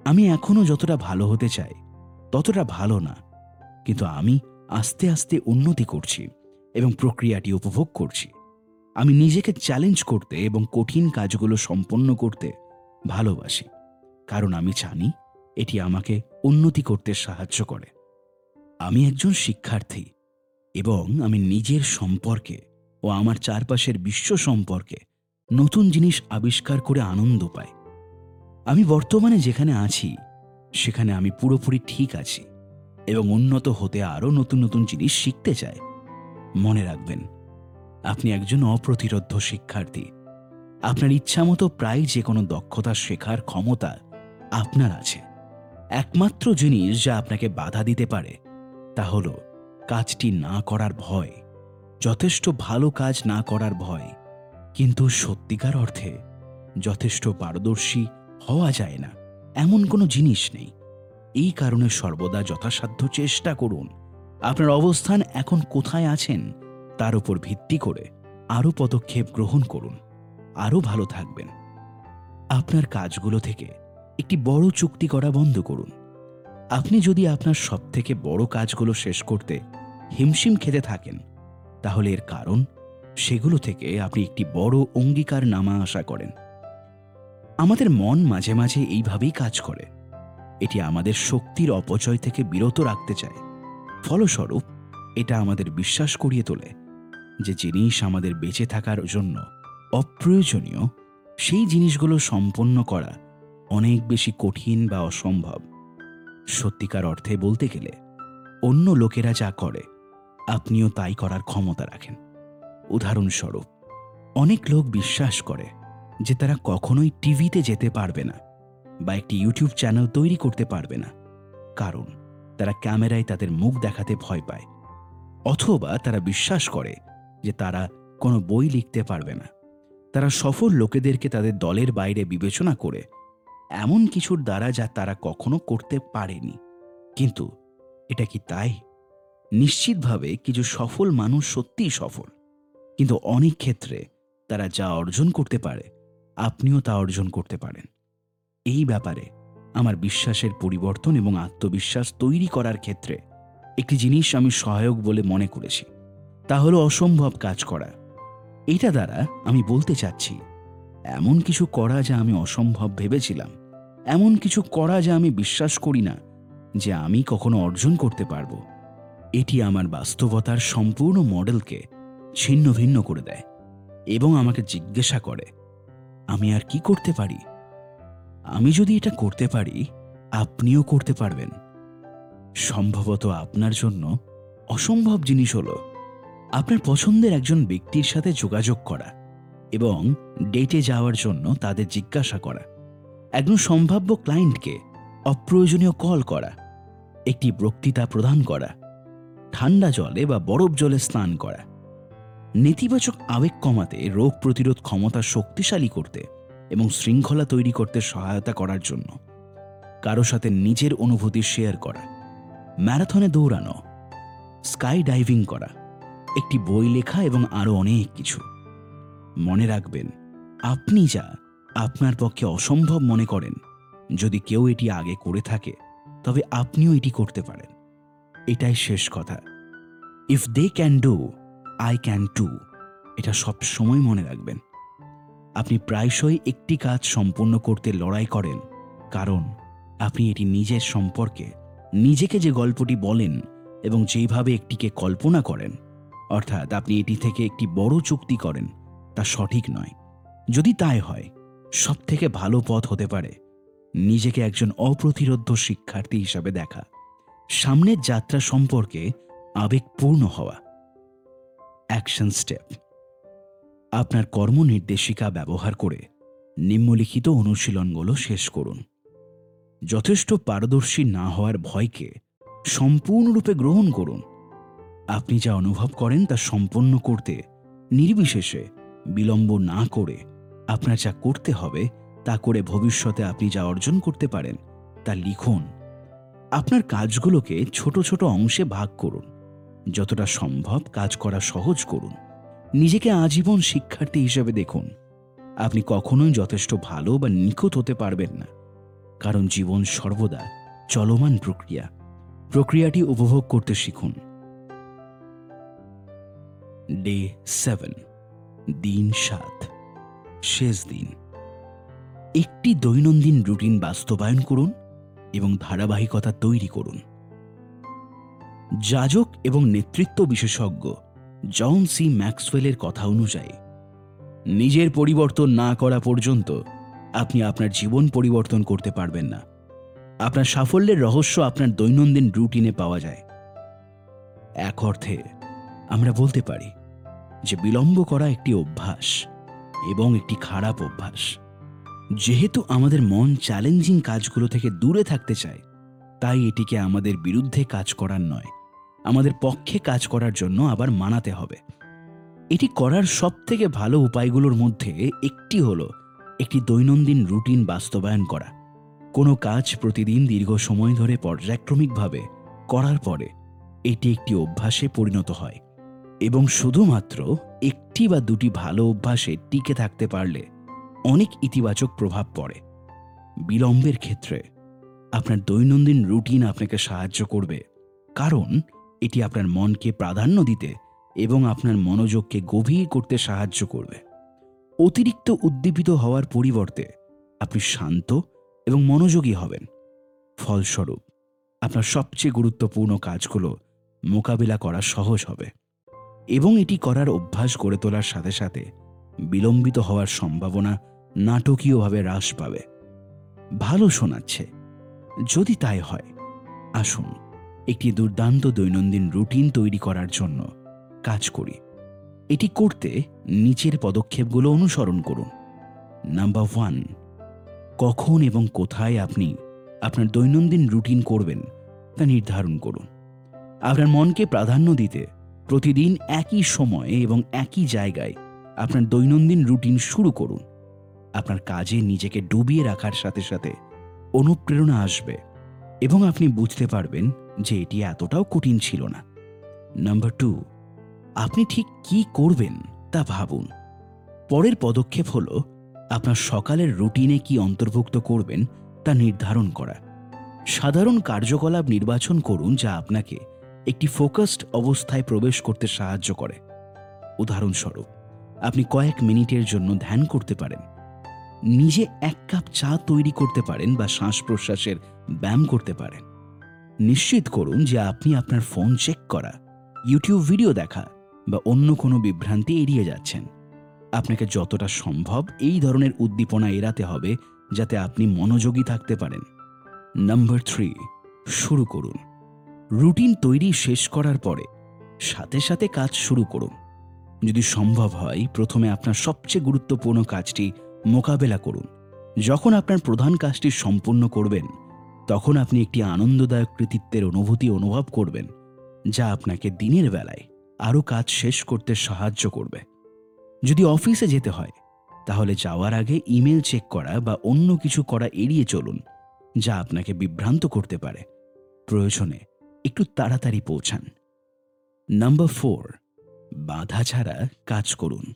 আমি এখনও যতটা ভালো হতে চাই, ততটা ভালো না, কিন্তু আমি আস্তে আস্তে উন্নতি করছি এবং প্রক্রিয়াটি উপভোগ করছি। আমি নিজেকে চ্যালেঞ্জ করতে এবং কঠিন কাজগুলো সম্পন্ন করতে ভালোবাসি। কারণ আমি জানি এটি আমাকে উন্নতি করতে সাহায্য করে। আমি একজন শিক্ষার্থী এবং আমি নিজের সম্পর্কে ও আমার চারপাশের বিশ্ব সম্পর্কে নতুন জিনিস আবিষ্কার করে আনন্দ পাই। আমি বর্তমানে যেখানে আছি, সেখানে আমি পুরোপুরি ঠিক আছি এবং উন্নত হতে আরও নতুন নতুন জিনিস শিখতে চাই। মনে রাখবেন আপনি একজন অপ্রতিরোধ্য শিক্ষার্থী। আপনার ইচ্ছামতো প্রায় যে কোনো দক্ষতা শেখার ক্ষমতা আপনার আছে। একমাত্র জিনিস যা আপনাকে বাধা দিতে পারে, তা হল কাজটি না করার ভয়। যথেষ্ট ভালো কাজ না করার ভয়। কিন্তু সত্যিকার অর্থে যথেষ্ট পারদর্শী হওয়া যায় না। এমন কোনো জিনিস নেই। এই কারণে সর্বদা যথাসাধ্য চেষ্টা করুন। আপনার অবস্থান এখন কোথায় আছেন? তার উপর ভিত্তি করে আরও পদক্ষেপ গ্রহণ করুন। আরও ভালো থাকবেন। আপনার কাজগুলো থেকে একটি বড় চুক্তি করা বন্ধ করুন। আপনি যদি আপনার সবথেকে বড় কাজগুলো শেষ করতে হিমশিম খেতে থাকেন, তাহলে এর কারণ সেগুলো থেকে আপনি একটি বড় অঙ্গীকার নামা আশা করেন। আমাদের মন মাঝে মাঝে এইভাবেই কাজ করে। এটি আমাদের শক্তির অপচয় থেকে বিরত রাখতে চায়। ফলস্বরূপ, এটা আমাদের বিশ্বাস করিয়ে তোলে। যে জিনিস আমাদের বেঁচে থাকার জন্য অপ্রয়োজনীয়, সেই জিনিসগুলো সম্পন্ন করা অনেক বেশি কঠিন বা অসম্ভব। সত্যিকার অর্থে বলতে গেলে, অন্য লোকেরা যা করে, আপনিও তাই করার ক্ষমতা রাখেন। উদাহরণস্বরূপ, অনেক লোক বিশ্বাস করে যে তারা কখনোই টিভিতে যেতে পারবে না বা একটি ইউটিউব চ্যানেল তৈরি করতে পারবে না। কারণ, তারা ক্যামেরায় তাদের মুখ দেখাতে ভয় পায়। অথবা তারা বিশ্বাস করে যে তারা কোনো বই লিখতে পারবে না। তারা সফল লোকেদেরকে তাদের দলের বাইরে বিবেচনা করে এমন কিছুর দ্বারা যা তারা কখনো করতে পারেনি। কিন্তু এটা কি তাই? নিশ্চিতভাবে কিছু সফল মানুষ সত্যিই সফল। কিন্তু অনেক ক্ষেত্রে তারা যা অর্জন করতে পারে, আপনিও তা অর্জন করতে পারেন। এই ব্যাপারে আমার বিশ্বাসের পরিবর্তন এবং আত্মবিশ্বাস তৈরি করার ক্ষেত্রে একটি জিনিস আমি সহায়ক বলে মনে করেছি। তা হলো অসম্ভব কাজ করা। এটা দ্বারা আমি বলতে চাচ্ছি, এমন কিছু করা যা আমি অসম্ভব ভেবেছিলাম, এমন কিছু করা যা আমি বিশ্বাস করি না, যে আমি কখনো অর্জন করতে পারব। এটি আমার বাস্তবতার সম্পূর্ণ মডেলকে ছিন্ন ভিন্ন করে দেয় এবং আমাকে জিজ্ঞাসা করে, আমি আর কি করতে পারি? আমি যদি এটা করতে পারি, আপনিও করতে পারবেন। সম্ভবত আপনার জন্য অসম্ভব জিনিস হলো আপনার পছন্দের একজন ব্যক্তির সাথে যোগাযোগ করা এবং ডেটে যাওয়ার জন্য তাদের জিজ্ঞাসা করা। একজন সম্ভাব্য ক্লায়েন্টকে অপ্রয়োজনীয় কল করা, একটি বক্তৃতা প্রদান করা, ঠান্ডা জলে বা বরফ জলে স্নান করা, নেতিবাচক আবেগ কমাতে, রোগ প্রতিরোধ ক্ষমতা শক্তিশালী করতে এবং শৃঙ্খলা তৈরি করতে সহায়তা করার জন্য। কারও সাথে নিজের অনুভূতি শেয়ার করা, ম্যারাথনে দৌড়ানো স্কাই ডাইভিং করা একটি বই লেখা এবং আরও অনেক কিছু। মনে রাখবেন, আপনি যা আপনার পক্ষে অসম্ভব মনে করেন, যদি কেউ এটি আগে করে থাকে, তবে আপনিও এটি করতে পারেন। এটাই শেষ কথা। If they can do I can too এটা সব সময় মনে রাখবেন। আপনি প্রায়শই একটি কাজ সম্পূর্ণ করতে লড়াই করেন, কারণ আপনি এটি নিজের সম্পর্কে, নিজেকে যে গল্পটি বলেন এবং যেইভাবে একটিকে কল্পনা করেন অর্থাৎ আপনি এটি থেকে একটি বড় চুক্তি করেন, তা সঠিক নয়। যদি তাই হয় সব থেকে ভালো পথ হতে পারে নিজেকে একজন অপ্রতিরোধ্য শিক্ষার্থী হিসাবে দেখা। সামনের যাত্রা সম্পর্কে আবেগপূর্ণ হওয়া। Action step. আপনার কর্ম নির্দেশিকা ব্যবহার করে নিম্নলিখিত অনুশীলনগুলো শেষ করুন। যথেষ্ট পারদর্শী না হওয়ার ভয়কে সম্পূর্ণরূপে গ্রহণ করুন। আপনি যা অনুভব করেন তা সম্পন্ন করতে, নির্বিশেষে বিলম্ব না করে আপনার যা করতে হবে তা করে ভবিষ্যতে আপনি যা অর্জন করতে পারেন তা লিখুন। আপনার কাজগুলোকে ছোট ছোট অংশে ভাগ করুন। যতটা সম্ভব কাজ করা সহজ করুন। নিজেকে আজীবন শিক্ষার্থী হিসেবে দেখুন। আপনি কখনোই যথেষ্ট ভালো বা নিখুঁত হতে পারবেন না। কারণ জীবন সর্বদা চলমান প্রক্রিয়া। প্রক্রিয়াটি উপভোগ করতে শিখুন। ডে সেভেন, দিন সাত, শেষ দিন। একটি দৈনন্দিন রুটিন বাস্তবায়ন করুন এবং ধারাবাহিকতা তৈরি করুন। যাজক এবং নেতৃত্ব বিশেষজ্ঞ জন সি ম্যাক্সওয়েলের কথা অনুযায়ী, নিজের পরিবর্তন না করা পর্যন্ত আপনি আপনার জীবন পরিবর্তন করতে পারবেন না। আপনার সাফল্যের রহস্য আপনার দৈনন্দিন রুটিনে পাওয়া যায়। এক অর্থে আমরা বলতে পারি যে বিলম্ব করা একটি অভ্যাস এবং একটি খারাপ অভ্যাস। যেহেতু আমাদের মন চ্যালেঞ্জিং কাজগুলো থেকে দূরে থাকতে চায়, তাই এটিকে আমাদের বিরুদ্ধে কাজ করার নয়, আমাদের পক্ষে কাজ করার জন্য আবার মানাতে হবে। এটি করার সব থেকে ভালো উপায়গুলোর মধ্যে একটি হলো একটি দৈনন্দিন রুটিন বাস্তবায়ন করা। কোনো কাজ প্রতিদিন দীর্ঘ সময় ধরে পর্যায়ক্রমিকভাবে করার পরে এটি একটি অভ্যাসে পরিণত হয়। এবং শুধুমাত্র একটি বা দুটি ভালো অভ্যাসে টিকে থাকতে পারলে অনেক ইতিবাচক প্রভাব পড়ে। বিলম্বের ক্ষেত্রে আপনার দৈনন্দিন রুটিন আপনাকে সাহায্য করবে, কারণ এটি আপনার মনকে প্রাধান্য দিতে এবং আপনার মনোযোগকে গভীর করতে সাহায্য করবে। অতিরিক্ত উদ্দীপিত হওয়ার পরিবর্তে আপনি শান্ত এবং মনোযোগী হবেন। ফলস্বরূপ, আপনার সবচেয়ে গুরুত্বপূর্ণ কাজগুলো মোকাবিলা করা সহজ হবে। এবং এটি করার অভ্যাস গড়ে তোলার সাথে সাথে বিলম্বিত হওয়ার সম্ভাবনা নাটকীয়ভাবে হ্রাস পাবে। ভালো শোনাচ্ছে। যদি তাই হয়, আসুন একটি দুর্দান্ত দৈনন্দিন রুটিন তৈরি করার জন্য কাজ করি। এটি করতে নিচের পদক্ষেপগুলো অনুসরণ করুন। নাম্বার ওয়ান, কখন এবং কোথায় আপনি আপনার দৈনন্দিন রুটিন করবেন তা নির্ধারণ করুন। আপনার মনকে প্রাধান্য দিতে প্রতিদিন একই সময়ে এবং একই জায়গায় আপনার দৈনন্দিন রুটিন শুরু করুন। আপনার কাজে নিজেকে ডুবিয়ে রাখার সাথে সাথে অনুপ্রেরণা আসবে এবং আপনি বুঝতে পারবেন যে এটি এতটাও কঠিন ছিল না। নাম্বার টু, আপনি ঠিক কি করবেন তা ভাবুন। পরের পদক্ষেপ হল আপনার সকালের রুটিনে কি অন্তর্ভুক্ত করবেন তা নির্ধারণ করা। সাধারণ কার্যকলাপ নির্বাচন করুন যা আপনাকে একটি ফোকাসড অবস্থায় প্রবেশ করতে সাহায্য করে। উদাহরণস্বরূপ, আপনি কয়েক মিনিটের জন্য ধ্যান করতে পারেন। নিজে এক কাপ চা তৈরি করতে পারেন বা শ্বাস প্রশ্বাসের ব্যায়াম করতে পারেন। নিশ্চিত করুন যে আপনি আপনার ফোন চেক করা, ইউটিউব ভিডিও দেখা বা অন্য কোনো বিভ্রান্তি এড়িয়ে যাচ্ছেন। আপনাকে যতটা সম্ভব এই ধরনের উদ্দীপনা এড়াতে হবে যাতে আপনি মনোযোগী থাকতে পারেন। নাম্বার থ্রি, শুরু করুন। রুটিন তৈরি শেষ করার পরে সাথে সাথে কাজ শুরু করুন। যদি সম্ভব হয়, প্রথমে আপনার সবচেয়ে গুরুত্বপূর্ণ কাজটি মোকাবেলা করুন। যখন আপনার প্রধান কাজটি সম্পূর্ণ করবেন, তখন আপনি একটি আনন্দদায়ক কৃতিত্বের অনুভূতি অনুভব করবেন, যা আপনাকে দিনের বেলায় আরও কাজ শেষ করতে সাহায্য করবে। যদি অফিসে যেতে হয়, তাহলে যাওয়ার আগে ইমেল চেক করা বা অন্য কিছু করা এড়িয়ে চলুন, যা আপনাকে বিভ্রান্ত করতে পারে। প্রয়োজনে একটু তাড়াতাড়ি পৌঁছান। নাম্বার ফোর, বাধা ছাড়া কাজ করুন।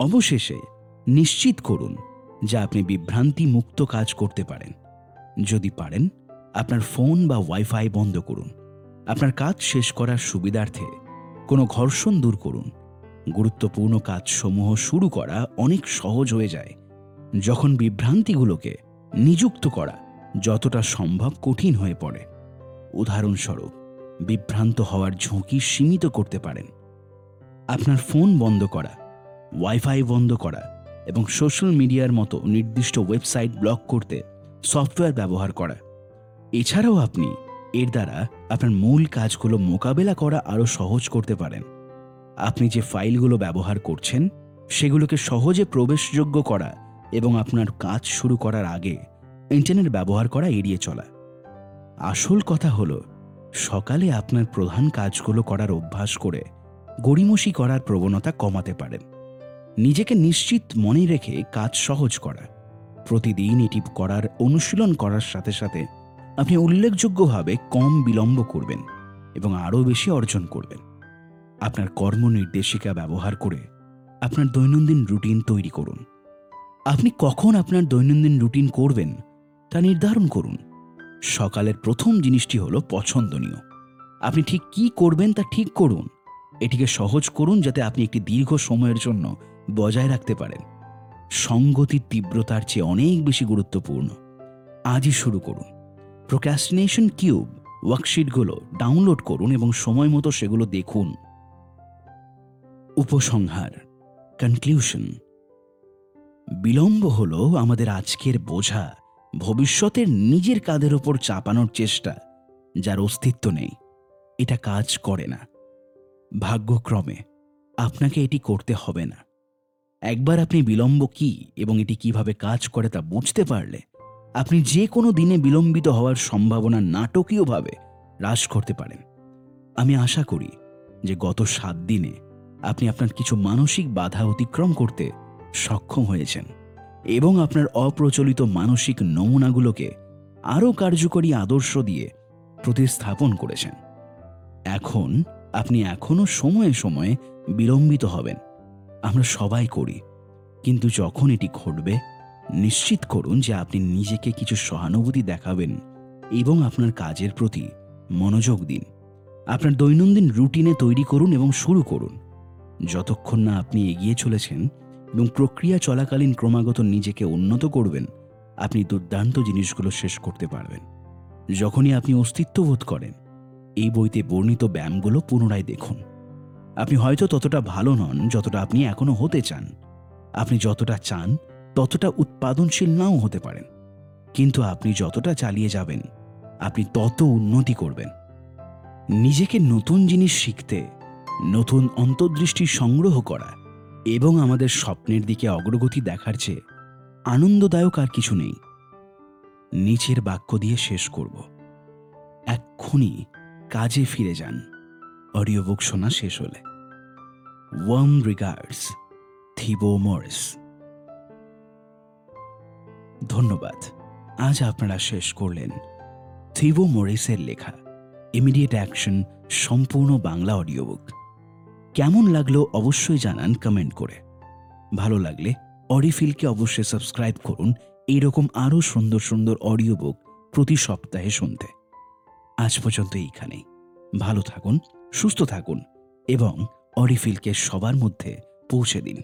অবশেষে নিশ্চিত করুন যে আপনি বিভ্রান্তি মুক্ত কাজ করতে পারেন। যদি পারেন, আপনার ফোন বা ওয়াইফাই বন্ধ করুন। আপনার কাজ শেষ করার সুবিধার্থে কোনো ঘর্ষণ দূর করুন। গুরুত্বপূর্ণ কাজসমূহ শুরু করা অনেক সহজ হয়ে যায়। যখন বিভ্রান্তিগুলোকে নিযুক্ত করা যতটা সম্ভব কঠিন হয়ে পড়ে। উদাহরণস্বরূপ, বিভ্রান্ত হওয়ার ঝুঁকি সীমিত করতে পারেন। আপনার ফোন বন্ধ করা, ওয়াইফাই বন্ধ করা এবং সোশ্যাল মিডিয়ার মতো নির্দিষ্ট ওয়েবসাইট ব্লক করতে সফটওয়্যার ব্যবহার করা। এছাড়াও আপনি এর দ্বারা আপনার মূল কাজগুলো মোকাবেলা করা আরও সহজ করতে পারেন। আপনি যে ফাইলগুলো ব্যবহার করছেন, সেগুলোকে সহজে প্রবেশযোগ্য করা এবং আপনার কাজ শুরু করার আগে ইন্টারনেট ব্যবহার করা এড়িয়ে চলা। আসল কথা হলো, সকালে আপনার প্রধান কাজগুলো করার অভ্যাস করে গড়িমসি করার প্রবণতা কমাতে পারেন। নিজেকে নিশ্চিত মনে রেখে কাজ সহজ করা। প্রতিদিন এটি করার অনুশীলন করার সাথে সাথে আপনি উল্লেখযোগ্যভাবে কম বিলম্ব করবেন এবং আরও বেশি অর্জন করবেন। আপনার কর্ম নির্দেশিকা ব্যবহার করে আপনার দৈনন্দিন রুটিন তৈরি করুন। আপনি কখন আপনার দৈনন্দিন রুটিন করবেন তা নির্ধারণ করুন। সকালের প্রথম জিনিসটি হলো পছন্দনীয়। আপনি ঠিক কি করবেন তা ঠিক করুন। এটিকে সহজ করুন যাতে আপনি একটি দীর্ঘ সময়ের জন্য বজায় রাখতে পারেন। সঙ্গতির তীব্রতার চেয়ে অনেক বেশি গুরুত্বপূর্ণ। আজই শুরু করুন। প্রোক্যাস্টিনেশন কিউব ওয়ার্কশিটগুলো ডাউনলোড করুন এবং সময় মতো সেগুলো দেখুন। উপসংহার কনক্লিউশন বিলম্ব হলো আমাদের আজকের বোঝা। ভবিষ্যতের নিজের কাঁধের ওপর চাপানোর চেষ্টা, যার অস্তিত্ব নেই, এটা কাজ করে না। ভাগ্যক্রমে আপনাকে এটি করতে হবে না। একবার আপনি বিলম্ব কি এবং এটি কীভাবে কাজ করে তা বুঝতে পারলে, আপনি যে কোনো দিনে বিলম্বিত হওয়ার সম্ভাবনা নাটকীয়ভাবে হ্রাস করতে পারেন। আমি আশা করি যে গত সাত দিনে আপনি আপনার কিছু মানসিক বাধা অতিক্রম করতে সক্ষম হয়েছেন। এবং আপনার অপ্রচলিত মানসিক নমুনাগুলোকে আরও কার্যকরী আদর্শ দিয়ে প্রতিস্থাপন করেছেন। এখন আপনি এখনও সময়ে সময়ে বিলম্বিত হবেন। আমরা সবাই করি, কিন্তু যখন এটি ঘটবে, নিশ্চিত করুন যে আপনি নিজেকে কিছু সহানুভূতি দেখাবেন এবং আপনার কাজের প্রতি মনোযোগ দিন। আপনার দৈনন্দিন রুটিনে তৈরি করুন এবং শুরু করুন। যতক্ষণ না আপনি এগিয়ে চলেছেন এবং প্রক্রিয়া চলাকালীন ক্রমাগত নিজেকে উন্নত করবেন, আপনি দুর্দান্ত জিনিসগুলো শেষ করতে পারবেন। যখনই আপনি অস্তিত্ব বোধ করেন, এই বইতে বর্ণিত ব্যায়ামগুলো পুনরায় দেখুন। আপনি হয়তো ততটা ভালো নন যতটা আপনি এখনও হতে চান। আপনি যতটা চান, ততটা উৎপাদনশীল নাও হতে পারেন। কিন্তু আপনি যতটা চালিয়ে যাবেন, আপনি তত উন্নতি করবেন। নিজেকে নতুন জিনিস শিখতে, নতুন অন্তর্দৃষ্টি সংগ্রহ করা এবং আমাদের স্বপ্নের দিকে অগ্রগতি দেখার চেয়ে আনন্দদায়ক আর কিছু নেই। নিচের বাক্য দিয়ে শেষ করব। এক্ষুনি কাজে ফিরে যান। অডিও বুক শোনা শেষ হলে। Warm regards, Thibaut Morris. ধন্যবাদ। আজ আপনারা শেষ করলেন থিবো মরিসের লেখা। ইমিডিয়েট অ্যাকশন, সম্পূর্ণ বাংলা অডিও বুক। কেমন লাগল অবশ্যই জানান কমেন্ট করে। ভালো লাগলে অডিফিলকে অবশ্যই সাবস্ক্রাইব করুন। এইরকম আরও সুন্দর সুন্দর অডিও বুক প্রতি সপ্তাহে শুনতে। আজ পর্যন্ত এইখানেই। ভালো থাকুন, সুস্থ থাকুন এবং অডিফিলকে সবার মধ্যে পৌঁছে দিন।